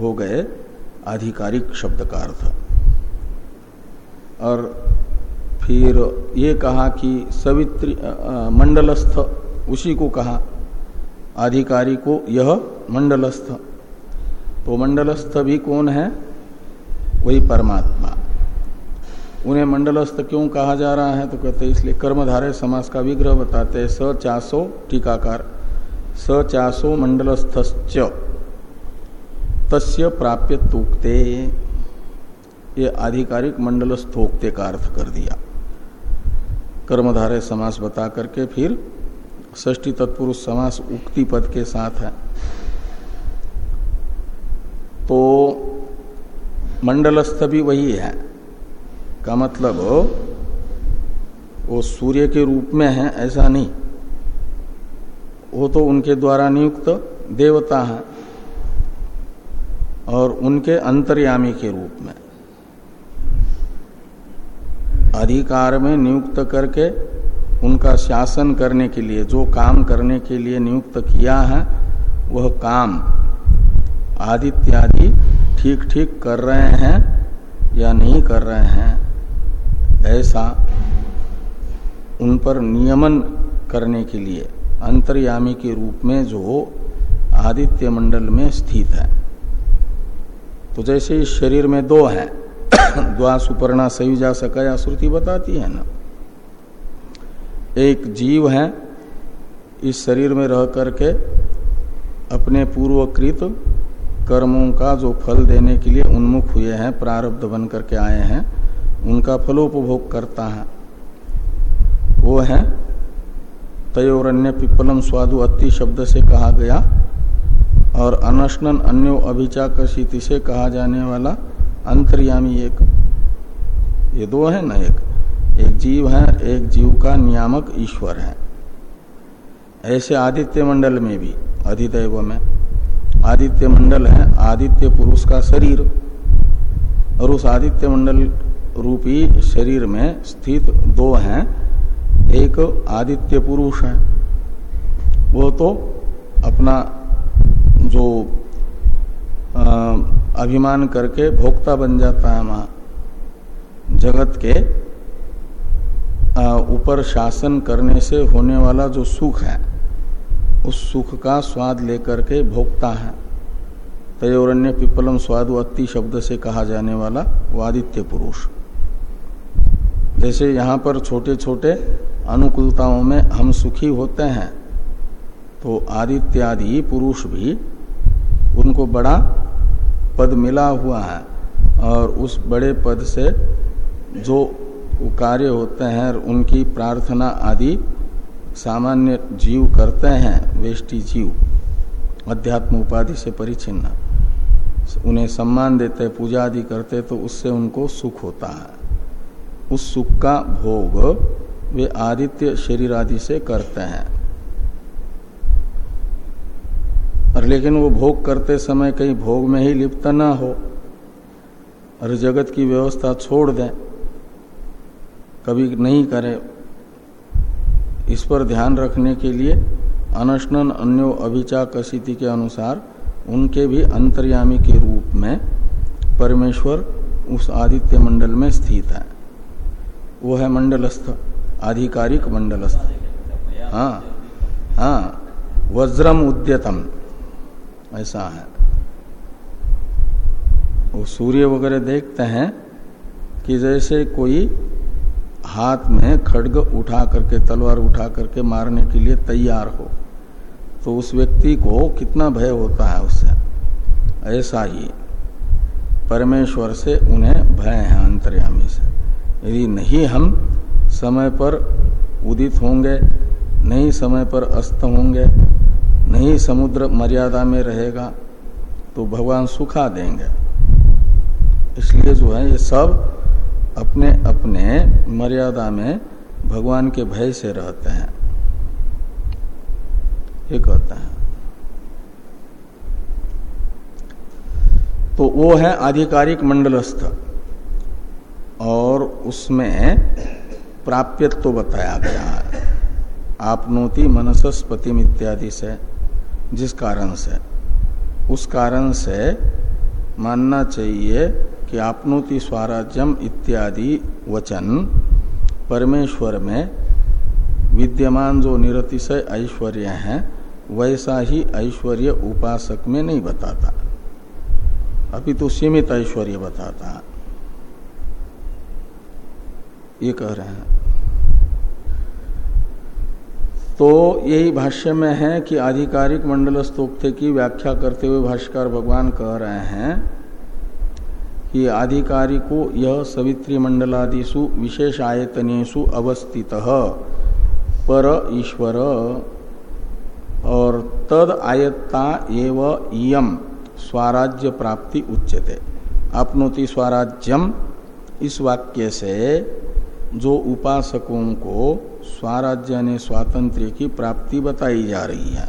हो गए आधिकारिक शब्द का अर्थ। और फिर ये कहा कि सवित्री मंडलस्थ, उसी को कहा। अधिकारी को यह मंडलस्थ। तो मंडलस्थ भी कौन है? वही परमात्मा। उन्हें मंडलस्थ क्यों कहा जा रहा है? तो कहते इसलिए कर्मधारय समास का विग्रह बताते हैं स चासो टीकाकार। स चासो मंडलस्थ तस्य प्राप्य तूकते ये आधिकारिक मंडलस्थोक्ते का अर्थ कर दिया। कर्मधारय समास बता करके फिर ष्टी तत्पुरुष समास उक्ति पद के साथ है। तो मंडलस्थ भी वही है। का मतलब वो सूर्य के रूप में है, ऐसा नहीं। वो तो उनके द्वारा नियुक्त देवता है और उनके अंतर्यामी के रूप में। अधिकार में नियुक्त करके उनका शासन करने के लिए, जो काम करने के लिए नियुक्त किया है, वह काम आदित्यादि ठीक ठीक कर रहे हैं या नहीं कर रहे हैं, ऐसा उन पर नियमन करने के लिए अंतर्यामी के रूप में जो आदित्य मंडल में स्थित है। तो जैसे इस शरीर में दो हैं, द्वा सुपर्णा सका या श्रुति बताती है ना। एक जीव है, इस शरीर में रह करके अपने पूर्वकृत कर्मों का जो फल देने के लिए उन्मुख हुए हैं, प्रारब्ध बन करके आए हैं, उनका फलोपभोग करता है। वो है तयोरण्य पिपलम स्वादु अति शब्द से कहा गया और अनशनन अन्यो अभिचाकशिति से कहा जाने वाला अंतर्यामी एक। ये दो है ना एक? एक जीव है, एक जीव का नियामक ईश्वर है। ऐसे आदित्य मंडल में भी, अधिदैव में आदित्य मंडल है, आदित्य पुरुष का शरीर। और उस आदित्य मंडल रूपी शरीर में स्थित दो हैं, एक आदित्य पुरुष है। वो तो अपना जो अभिमान करके भोक्ता बन जाता है वहाँ जगत के ऊपर शासन करने से होने वाला जो सुख है उस सुख का स्वाद लेकर के भोगता है। तयोरण्य पिप्पलम स्वादु अति शब्द से कहा जाने वाला वो आदित्य पुरुष। जैसे यहाँ पर छोटे छोटे अनुकूलताओं में हम सुखी होते हैं तो आदित्यादि पुरुष भी उनको बड़ा पद मिला हुआ है और उस बड़े पद से जो कार्य होते हैं, उनकी प्रार्थना आदि सामान्य जीव करते हैं, वेष्टि जीव। अध्यात्म उपाधि से परिचिन्न। उन्हें सम्मान देते, पूजा आदि करते तो उससे उनको सुख होता है। उस सुख का भोग वे आदित्य शरीर आदि से करते हैं। और लेकिन वो भोग करते समय कहीं भोग में ही लिप्त ना हो, और जगत की व्यवस्था छोड़ दें, कभी नहीं करें इस पर ध्यान रखने के लिए अनशनन अन्यो अभिचाकसिति के अनुसार उनके भी अंतर्यामी के रूप में परमेश्वर उस आदित्य मंडल में स्थित है। वो है मंडलस्थ, आधिकारिक मंडलस्थ। हाँ हाँ वज्रम उद्यतम, ऐसा है। वो सूर्य वगैरह देखते हैं कि जैसे कोई हाथ में खड्ग उठा करके, तलवार उठा करके मारने के लिए तैयार हो तो उस व्यक्ति को कितना भय होता है उससे। ऐसा ही परमेश्वर से उन्हें भय है अंतर्यामी से। यदि नहीं हम समय पर उदित होंगे, नहीं समय पर अस्त होंगे, नहीं समुद्र मर्यादा में रहेगा तो भगवान सुखा देंगे। इसलिए जो है ये सब अपने अपने मर्यादा में भगवान के भय से रहते हैं। ये कहते हैं। तो वो है आधिकारिक मंडलस्थ। और उसमें प्राप्यत्व तो बताया गया है। आपनोति मनसस्पतिम इत्यादि से, जिस कारण से, उस कारण से मानना चाहिए कि आपनोति स्वराज्यम इत्यादि वचन परमेश्वर में विद्यमान जो निरतिशय ऐश्वर्य है, वैसा ही ऐश्वर्य उपासक में नहीं बताता। अभी तो सीमित ऐश्वर्य बताता। ये कह रहे हैं। तो यही भाष्य में है कि आधिकारिक मंडल स्तोक्ते की व्याख्या करते हुए भाष्कर भगवान कह रहे हैं कि आधिकारिको यह सवित्री मंडलादिशु विशेष आयतनेशु अवस्थित। पर ईश्वर, और तद आयत्ता एव स्वराज्य प्राप्ति उच्यते। आपनोति स्वराज्यम, इस वाक्य से जो उपासकों को स्वराज्य ने स्वातंत्र की प्राप्ति बताई जा रही है,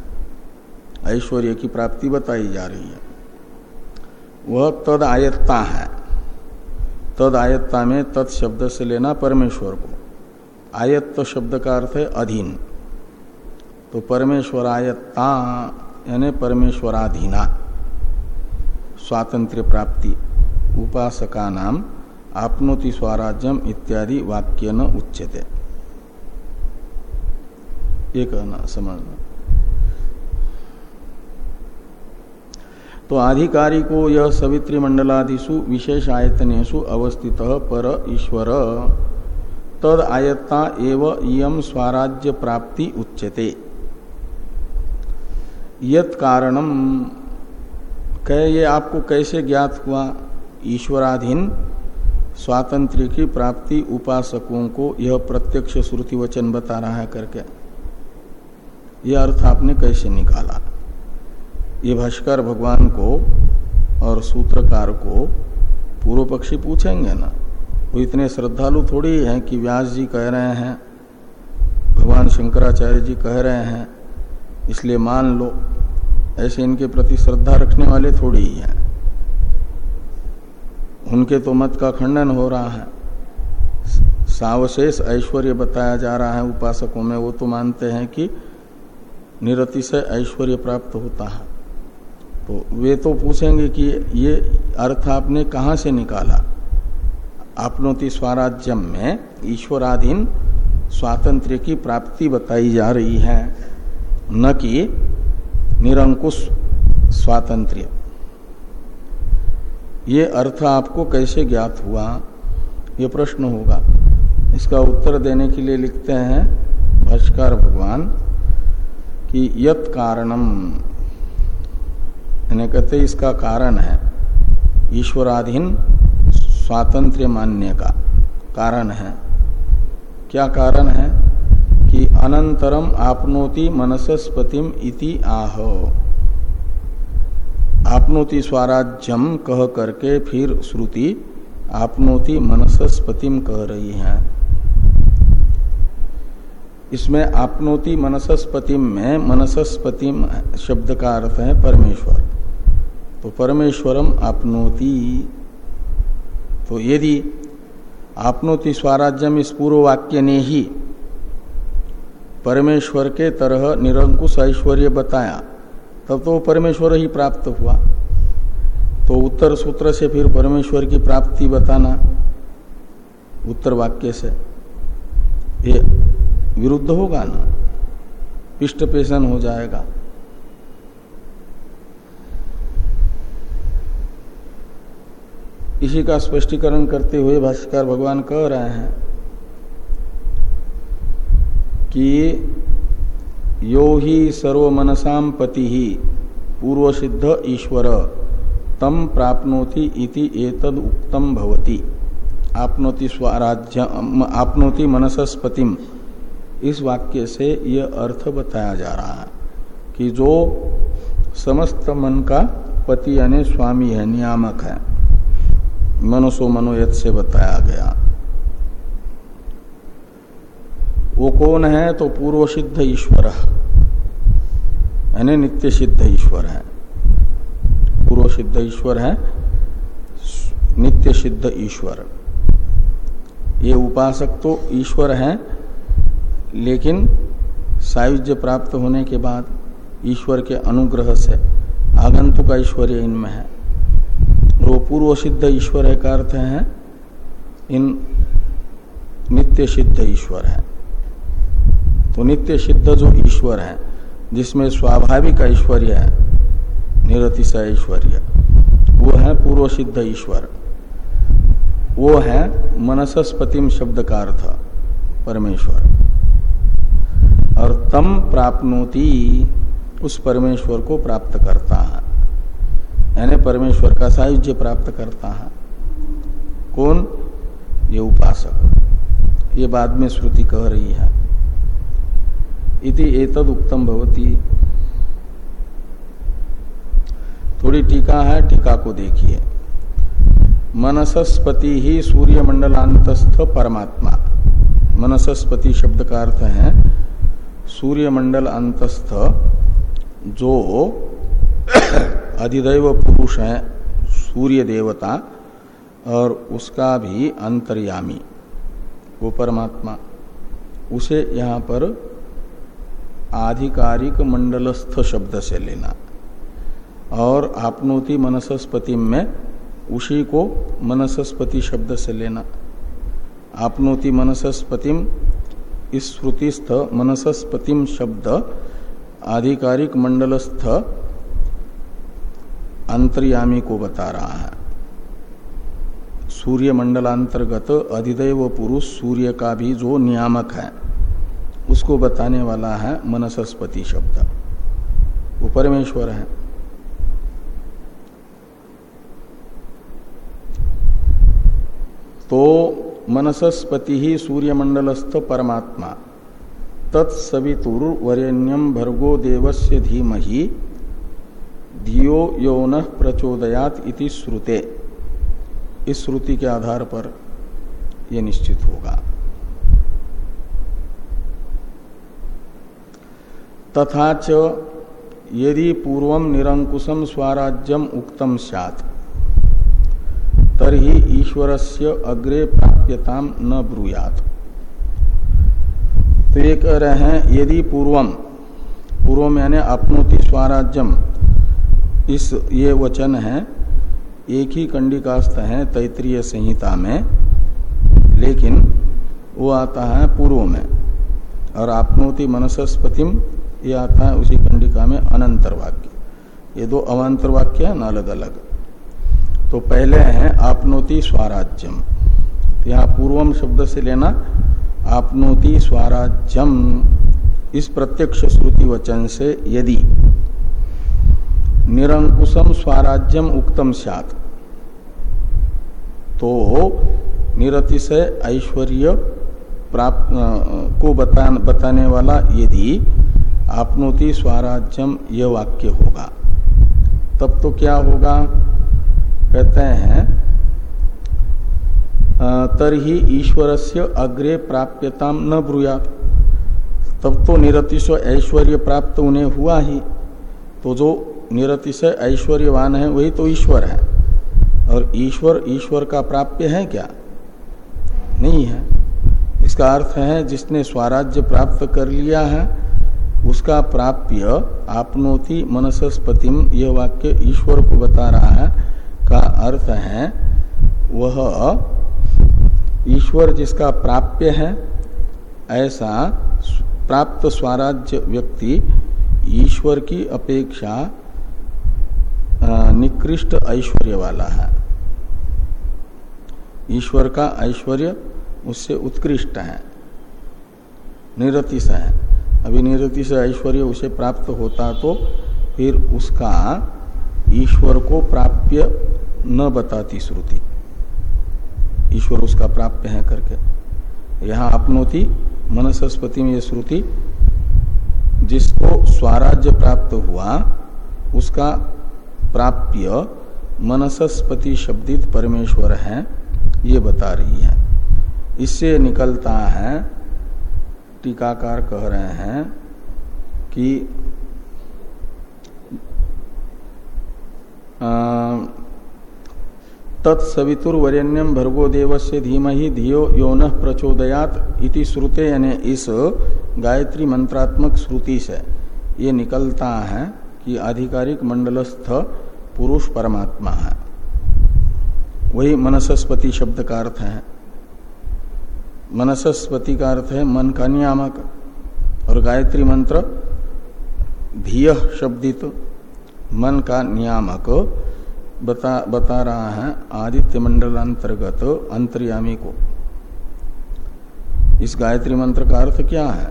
ऐश्वर्य की प्राप्ति बताई जा रही है, वह तद आयत्ता है। तद आयत्ता में तत् शब्द से लेना परमेश्वर को। आयत्त शब्द का अर्थ है अधीन। तो परमेश्वर आयत्ता यानी परमेश्वराधीना स्वातंत्र प्राप्ति उपासका नाम आपनोति स्वराज्यम इत्यादि वाक्य न उच्यते। ये कहना समझना। तो आधिकारी को यह सवित्री मंडलादिशु विशेष आयतनेशु अवस्थित पर ईश्वर। तद आयत्ता एव इयम स्वराज्य प्राप्ति उच्यते। यत कह ये आपको कैसे ज्ञात हुआ? ईश्वराधीन स्वातंत्र की प्राप्ति उपासकों को यह प्रत्यक्ष श्रुति वचन बता रहा है करके। यह अर्थ आपने कैसे निकाला? ये भाष्कर भगवान को और सूत्रकार को पूर्व पक्षी पूछेंगे ना? वो इतने श्रद्धालु थोड़ी हैं कि व्यास जी कह रहे हैं, भगवान शंकराचार्य जी कह रहे हैं, इसलिए मान लो, ऐसे इनके प्रति श्रद्धा रखने वाले थोड़ी ही हैं। उनके तो मत का खंडन हो रहा है। सावशेष ऐश्वर्य बताया जा रहा है उपासकों में, वो तो मानते हैं कि निरति से ऐश्वर्य प्राप्त होता है। तो वे तो पूछेंगे कि ये अर्थ आपने कहाँ से निकाला? आपनोति स्वराज्यम में ईश्वराधीन स्वातंत्र की प्राप्ति बताई जा रही है, न कि निरंकुश स्वातंत्र्य। ये अर्थ आपको कैसे ज्ञात हुआ? ये प्रश्न होगा। इसका उत्तर देने के लिए लिखते हैं भाष्कर भगवान कि यत कारणम यानी कहते इसका कारण है ईश्वराधीन स्वातंत्र मान्य का कारण है। क्या कारण है? कि अनंतरम आपनोति मनसस्पतिम इति आह। आपनोति स्वराज्यम कह करके फिर श्रुति आपनोति मनसस्पतिम कह रही है। इसमें आपनोति मनसस्पतिम में मनसस्पतिम शब्द का अर्थ है परमेश्वर। तो परमेश्वरम आपनोति। तो यदि आपनोति स्वराज्यम इस पूर्व वाक्य ने ही परमेश्वर के तरह निरंकुश ऐश्वर्य बताया, तब तो परमेश्वर ही प्राप्त हुआ। तो उत्तर सूत्र से फिर परमेश्वर की प्राप्ति बताना उत्तर वाक्य से। ये विरुद्ध होगा ना? पिष्ट पेशन हो जाएगा। इसी का स्पष्टीकरण करते हुए भाष्यकार भगवान कह रहे हैं कि यो ही सर्वमनसा पति ही पूर्व सिद्ध ईश्वर तम प्राप्नोति इति एतद उक्तम भवति। आपनोति स्वराज्य आपनोति मनसस्पतिम। इस वाक्य से यह अर्थ बताया जा रहा है कि जो समस्त मन का पति यानी स्वामी है, नियामक है। मनसो मनोयत से बताया गया। वो कौन है? तो पूर्व सिद्ध ईश्वर यानी नित्य सिद्ध ईश्वर है। पूर्व सिद्ध ईश्वर है, नित्य सिद्ध ईश्वर। ये उपासक तो ईश्वर हैं, लेकिन सायुज्य प्राप्त होने के बाद ईश्वर के अनुग्रह से आगंतुक ऐश्वर्य इनमें है। वो पूर्व सिद्ध ईश्वर है का अर्थ है, इन नित्य सिद्ध ईश्वर है। तो नित्य सिद्ध जो ईश्वर है, जिसमें स्वाभाविक ऐश्वर्य है, निरतिशय ऐश्वर्य, वो है पूर्व सिद्ध ईश्वर। वो है मनसस्पतिम शब्द का अर्थ, परमेश्वर। और तम प्राप्नोति उस परमेश्वर को प्राप्त करता है। यानी परमेश्वर का सायुज्य प्राप्त करता है। कौन? ये उपासक। ये बाद में श्रुति कह रही है। इति एतद उत्तम भवती। थोड़ी टीका है, टीका को देखिए। मनसस्पति ही सूर्य मंडलांतस्थ परमात्मा। मनसस्पति शब्द का अर्थ है सूर्य मंडल अंतस्थ जो अधिदैव पुरुष है, सूर्य देवता, और उसका भी अंतर्यामी, वो परमात्मा। उसे यहाँ पर आधिकारिक मंडलस्थ शब्द से लेना। और आपनोति मनसस्पति में उसी को मनसस्पति शब्द से लेना। आपनोति मनसस्पतिम, इस श्रुतिस्थ मनसस्पतिम शब्द आधिकारिक मंडलस्थ अंतर्यामी को बता रहा है। सूर्य मंडलांतर्गत अधिदेव पुरुष सूर्य का भी जो नियामक है, उसको बताने वाला है मनसस्पति शब्द। वो परमेश्वर है। तो मनसस्पति ही सूर्यमंडलस्थ परमात्मा। तत्सवितुर्वरेण्यम भर्गो देवस्य धीमहि। धियो यौन प्रचोदयात इति श्रुते। इस श्रुति के आधार पर यह निश्चित होगा। तथा च यदि पूर्व निरंकुशम स्वराज्यम उक्तम सैत तरही से अग्रे प्राप्यता न ब्रूयात। तो ये कह रहे हैं, यदि पूर्वम पूर्वम यानी अपनोति स्वराज्यम इस ये वचन है, एक ही कंडिकास्त है तैतरीय संहिता में, लेकिन वो आता है पूर्व में, और आपनोति मनसस्पतिम, ये आता है उसी कंडिका में अनंतर वाक्य ये दो अवान्तर वाक्य है ना अलग अलग। तो पहले है आपनोति स्वराज्यम। तो यहाँ पूर्वम शब्द से लेना, आपनोति स्वराज्यम। इस प्रत्यक्ष श्रुति वचन से यदि निरंकुशम स्वराज्यम उक्तम सात तो निरतिशय ऐश्वर्य प्राप्त को बता, बताने वाला यदि आपनोति स्वराज्यम यह वाक्य होगा। तब तो क्या होगा? कहते हैं तरही ईश्वर से अग्रे प्राप्यता न ब्रुयात। तब तो निरतिशय ऐश्वर्य प्राप्त उन्हें हुआ ही। तो जो निरतिशय ऐश्वर्यवान है, वही तो ईश्वर है। और ईश्वर ईश्वर का प्राप्य है क्या? नहीं है। इसका अर्थ है, जिसने स्वराज्य प्राप्त कर लिया है, उसका प्राप्य आपनोति मनसस्पतिम यह वाक्य ईश्वर को बता रहा है, का अर्थ है, वह ईश्वर जिसका प्राप्य है, ऐसा प्राप्त स्वराज्य व्यक्ति ईश्वर की अपेक्षा निकृष्ट ऐश्वर्य वाला है। ईश्वर का ऐश्वर्य उससे उत्कृष्ट है। निरतिश है। अभी निरतिश ऐश्वर्य उसे प्राप्त होता तो फिर उसका ईश्वर को प्राप्य न बताती श्रुति। ईश्वर उसका प्राप्य है करके। यहाँ अपनोति मनसस्पति में यह श्रुति, जिसको स्वराज्य प्राप्त हुआ, उसका प्राप्य मनसस्पति शब्दित परमेश्वर है, ये बता रही है। इससे निकलता है, टीकाकार कह रहे हैं कि तत्सवितुर्वरेण्यम भर्गो देवस्य धीमहि धियो योन प्रचोदयात इति श्रुते यानी इस गायत्री मंत्रात्मक श्रुति से ये निकलता है। कि आधिकारिक मंडलस्थ पुरुष परमात्मा है। वही मनसस्पति शब्द का अर्थ है। मनसस्पति का अर्थ है मन का नियामक और गायत्री मंत्र धीय शब्दित मन का नियामक बता बता रहा है आदित्य मंडल अंतर्गत अंतर्यामी को। इस गायत्री मंत्र का अर्थ क्या है,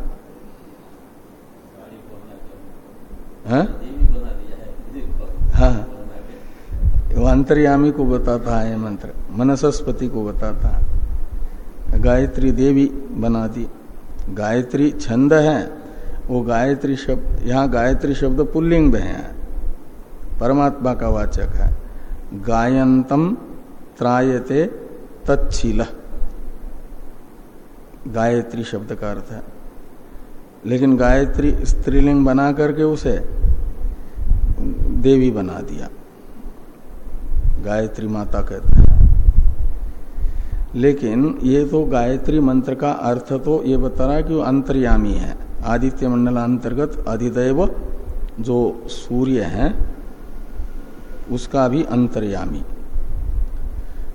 है? हाँ वो अंतर्यामी को बताता है मंत्र, मनसस्पति को बताता है। गायत्री देवी बना दी। गायत्री छंद है, वो गायत्री शब्द यहाँ गायत्री शब्द पुल्लिंग है। परमात्मा का वाचक है। गायंतम त्रायते तत्शील गायत्री शब्द का अर्थ है। लेकिन गायत्री स्त्रीलिंग बना करके उसे देवी बना दिया। गायत्री माता कहते हैं। लेकिन ये तो गायत्री मंत्र का अर्थ तो ये बता रहा है कि वो अंतर्यामी है। आदित्य मंडल अंतर्गत अधिदैव जो सूर्य है, उसका भी अंतर्यामी।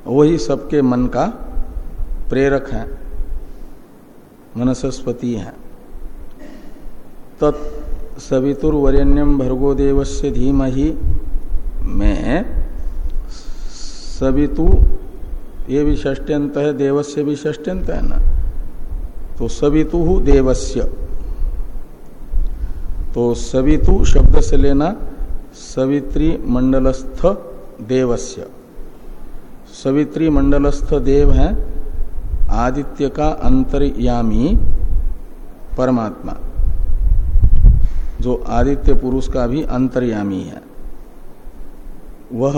वही सबके मन का प्रेरक है, मनसस्पति है। तत् सवितुर्वरेण्यम भर्गो देवस्य धीमहि। में सवितु ये भी षष्ट्यंत है देवस्य भी षष्ट्यंत है ना। तो सवितु देवस्य। तो सवितु शब्द से लेना सवित्री मंडलस्थ देवस्य। सवित्री मंडलस्थ देव है आदित्य का अंतर्यामी परमात्मा। जो आदित्य पुरुष का भी अंतर्यामी है, वह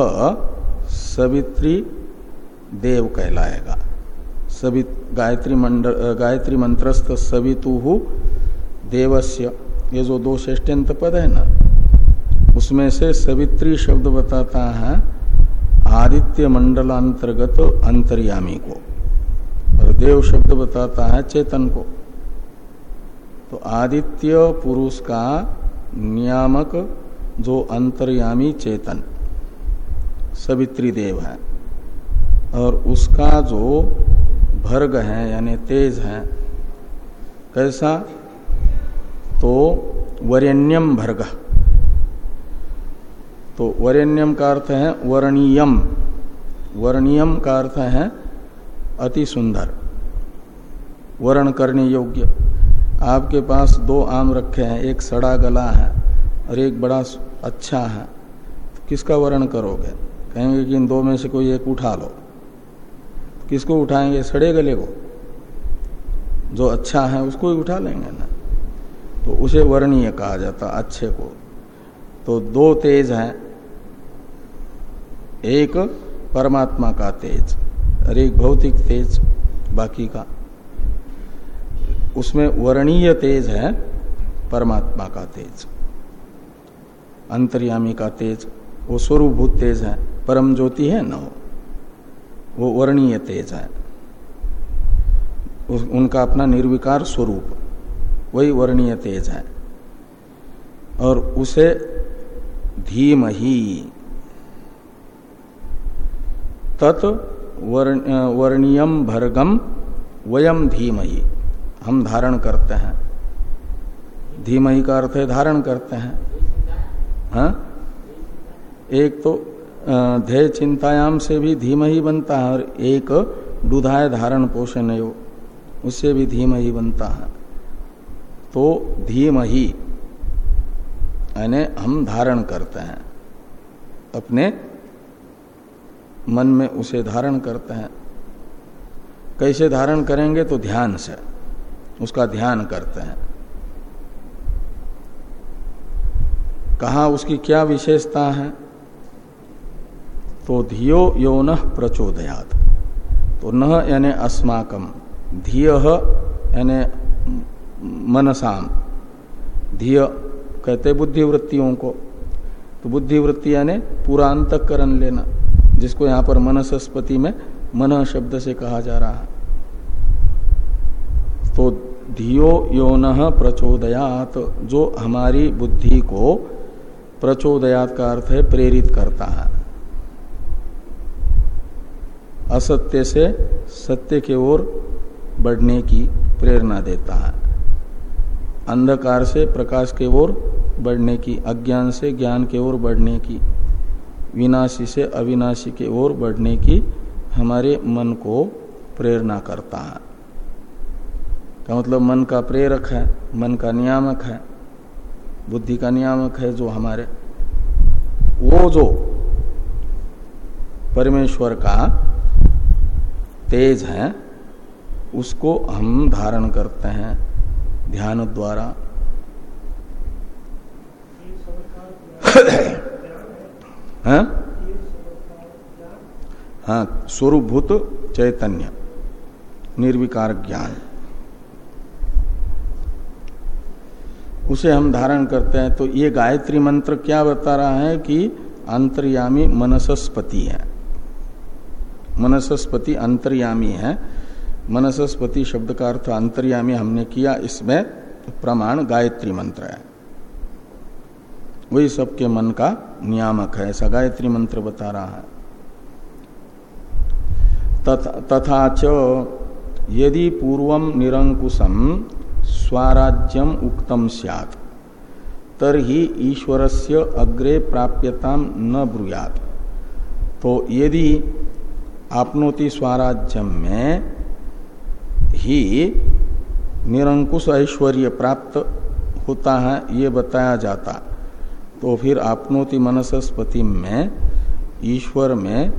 सवित्री देव कहलाएगा। सवि, गायत्री मंडल गायत्री मंत्रस्थ सवितु देवस्य, ये जो दो श्रेष्ठ्यंत पद है ना, उसमें से सवित्री शब्द बताता है आदित्य मंडलांतर्गत अंतर्यामी को। और देव शब्द बताता है चेतन को। तो आदित्य पुरुष का नियामक जो अंतर्यामी चेतन, सवित्री देव है। और उसका जो भर्ग है, यानी तेज है, कैसा? तो वरेण्यम भर्ग। तो वरेण्यम का अर्थ है वर्णीयम। वर्णीयम का अर्थ है अति सुंदर, वर्ण करने योग्य। आपके पास दो आम रखे हैं, एक सड़ा गला है और एक बड़ा अच्छा है। तो किसका वर्ण करोगे? कहेंगे कि इन दो में से कोई एक उठा लो। किसको उठाएँगे? सड़े गले को। जो अच्छा है, उसको ही उठा लेंगे ना। तो उसे वर्णीय कहा जाता, अच्छे को। तो दो तेज हैं। एक परमात्मा का तेज और एक भौतिक तेज बाकी का। उसमें वर्णीय तेज है, परमात्मा का तेज। अंतर्यामी का तेज, वो स्वरूभूत तेज है, परम ज्योति है, न वो वर्णीय तेज है। उनका अपना निर्विकार स्वरूप, वही वर्णीय तेज है। और उसे धीम ही, तत् वर्णियम भर्गम वयम धीमही हम धारण करते हैं। धीमही का अर्थ है धारण करते हैं। हा? एक तो ध्यय चिंतायाम से भी धीम ही बनता है और एक दुधाय धारण पोषण उससे भी धीम ही बनता है। तो धीम ही, यानी हम धारण करते हैं। अपने मन में उसे धारण करते हैं। कैसे धारण करेंगे तो ध्यान से। उसका ध्यान करते हैं। कहा उसकी क्या विशेषता है? तो धियो यो न प्रचोदयात। तो न यानी अस्माकम धिय यानी मनसाम। धिय कहते बुद्धिवृत्तियों को। तो बुद्धिवृत्ति यानी पूरा अंतकरण लेना, जिसको यहाँ पर मनसस्पति में मन शब्द से कहा जा रहा है। धियो योन प्रचोदयात, जो हमारी बुद्धि को प्रचोदयात का अर्थ है प्रेरित करता है। असत्य से सत्य के ओर बढ़ने की प्रेरणा देता है। अंधकार से प्रकाश के ओर बढ़ने की, अज्ञान से ज्ञान के ओर बढ़ने की, विनाशी से अविनाशी के ओर बढ़ने की हमारे मन को प्रेरणा करता है। का मतलब मन का प्रेरक है, मन का नियामक है, बुद्धि का नियामक है जो हमारे, वो जो परमेश्वर का तेज है, उसको हम धारण करते हैं ध्यान द्वारा। हाँ? हाँ चैतन्य, निर्विकार ज्ञान। उसे हम धारण करते हैं। तो ये गायत्री मंत्र क्या बता रहा है कि अंतर्यामी मनसस्पति है। मनसस्पति अंतर्यामी है। मनसस्पति शब्द का अर्थ अंतर्यामी हमने किया। इसमें प्रमाण गायत्री मंत्र है। वही सबके मन का नियामक है, ऐसा गायत्री मंत्र बता रहा है। तथा च यदि पूर्व निरंकुशम स्वाराज्यम उक्तम सैत तरही ईश्वरस्य अग्रे प्राप्यता न ब्रुयात। तो यदि आपनोति स्वराज्यम में, ही निरंकुश ऐश्वर्य प्राप्त होता है, ये बताया जाता। तो फिर आपनोति मनसस्पति में, ईश्वर में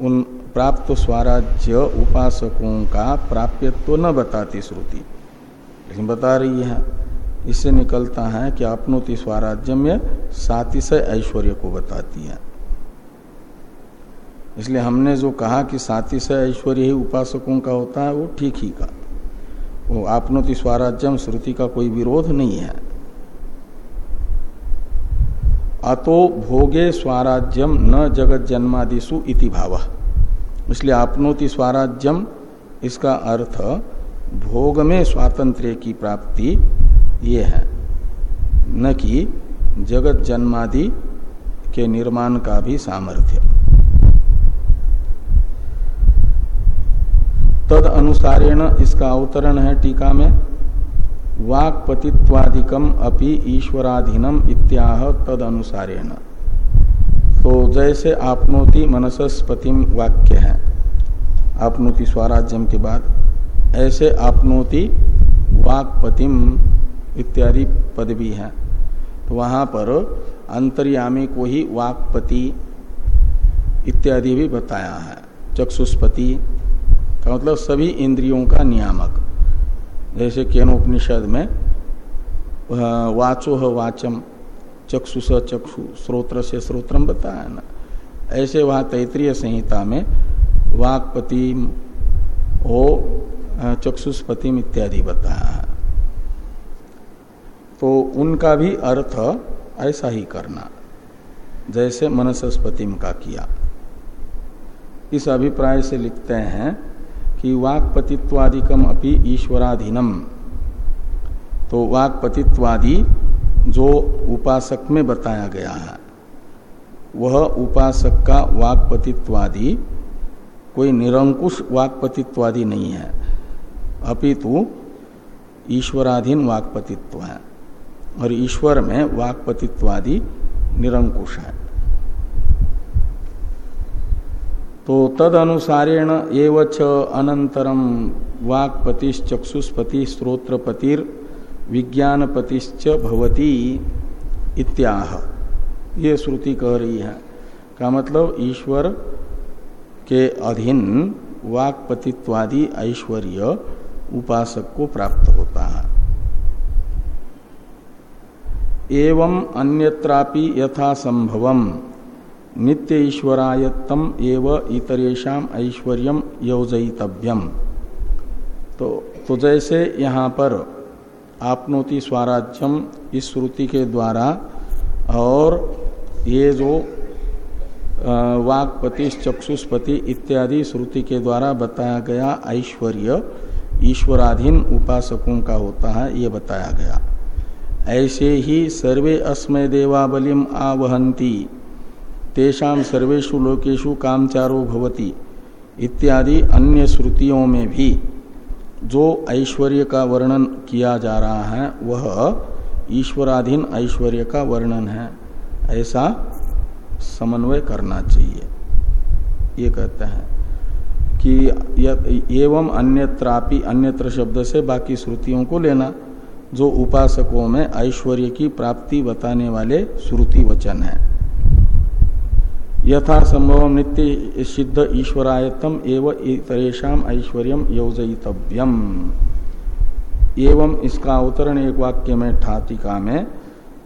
उन प्राप्त स्वराज्य उपासकों का प्राप्यत्व न बताती श्रुति। लेकिन बता रही है, इससे निकलता है कि अपनोति स्वराज्य में सातिशय ऐश्वर्य को बताती है। इसलिए हमने जो कहा कि सातिशय ऐश्वर्य ही उपासकों का होता है, वो ठीक ही का। वो आपनोति स्वराज्यम श्रुति का कोई विरोध नहीं है। अतो भोगे स्वराज्यम न जगत जन्मादिशु इति भाव। इसलिए आपनोति स्वराज्यम, इसका अर्थ भोग में स्वातंत्र्य की प्राप्ति ये है। न कि जगत जन्मादि के निर्माण का भी सामर्थ्य। तद अनुसारेण इसका अवतरण है टीका में, वाक्पतित्वादिकम अपि ईश्वराधीनम इत्याह तद अनुसारेण तो जैसे आपनोति मनसस्पतिम वाक्य है। आपनोति स्वराज्यम के बाद ऐसे आपनोति वाक्पतिम इत्यादि पद भी है। तो वहाँ पर अंतर्यामी को ही वाक्पति इत्यादि भी बताया है। चक्षुष्पति का मतलब सभी इंद्रियों का नियामक। जैसे केनोपनिषद में वाचो वाचम, चक्षुष चक्षु स्रोत्र से स्रोत्रम बताया ना। ऐसे वहाँ तैतरीय संहिता में वाक्पति हो चक्षुष्पतिम इत्यादि बताया है। तो उनका भी अर्थ ऐसा ही करना, जैसे मनसस्पतिम का किया। इस अभिप्राय से लिखते हैं कि वाक्पतित्वादिकम अपि ईश्वराधीनम। तो वाक्पतित्वादि जो उपासक में बताया गया है, वह उपासक का वाक्पतित्वादि, कोई निरंकुश वाक्पतित्वादि नहीं है। अपितु ईश्वराधीन वाक्पतित्व है। और ईश्वर में वाक्पतित्वादि निरंकुश है। तो तद अनुसारेण एवच अनंतरम वाक्पतिश्चक्षुष्पति स्त्रोत्रपतिर विज्ञानपतिश्च भवती इत्याह। ये श्रुति कह रही है। का मतलब ईश्वर के अधीन वाक्पतित्वादि ऐश्वर्य उपासक को प्राप्त होता है। एवं अन्यत्रापि यथा संभवम नित्य ईश्वरायत्तम एव इतरेशम ऐश्वर्य योजयितव्यम। तो तो जैसे यहाँ पर आपनोति स्वराज्यम इस श्रुति के द्वारा और ये जो वाक्पति चक्षुष्पति इत्यादि श्रुति के द्वारा बताया गया ऐश्वर्य ईश्वराधीन उपासकों का होता है, ये बताया गया। ऐसे ही सर्वे अस्मय देवाबलिम आवहंती तेषाम सर्वेशु लोकेशु कामचारो भवती इत्यादि अन्य श्रुतियों में भी जो ऐश्वर्य का वर्णन किया जा रहा है, वह ईश्वराधीन ऐश्वर्य का वर्णन है। ऐसा समन्वय करना चाहिए। ये कहते हैं। कि एवं अन्यत्रापि, अन्यत्र शब्द से बाकी श्रुतियों को लेना, जो उपासकों में ऐश्वर्य की प्राप्ति बताने वाले श्रुति वचन है। यथा संभव नित्य सिद्ध ईश्वरायतम एवं इतरेशम ऐश्वर्य योजितव्यम एवं इसका अवतरण एक वाक्य में ठातिका में,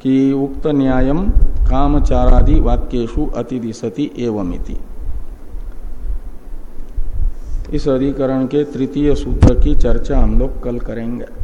कि उक्त न्यायम कामचारादि वाक्यु अतिदिशति एवमिति। इस अधिकरण के तृतीय सूत्र की चर्चा हम लोग कल करेंगे।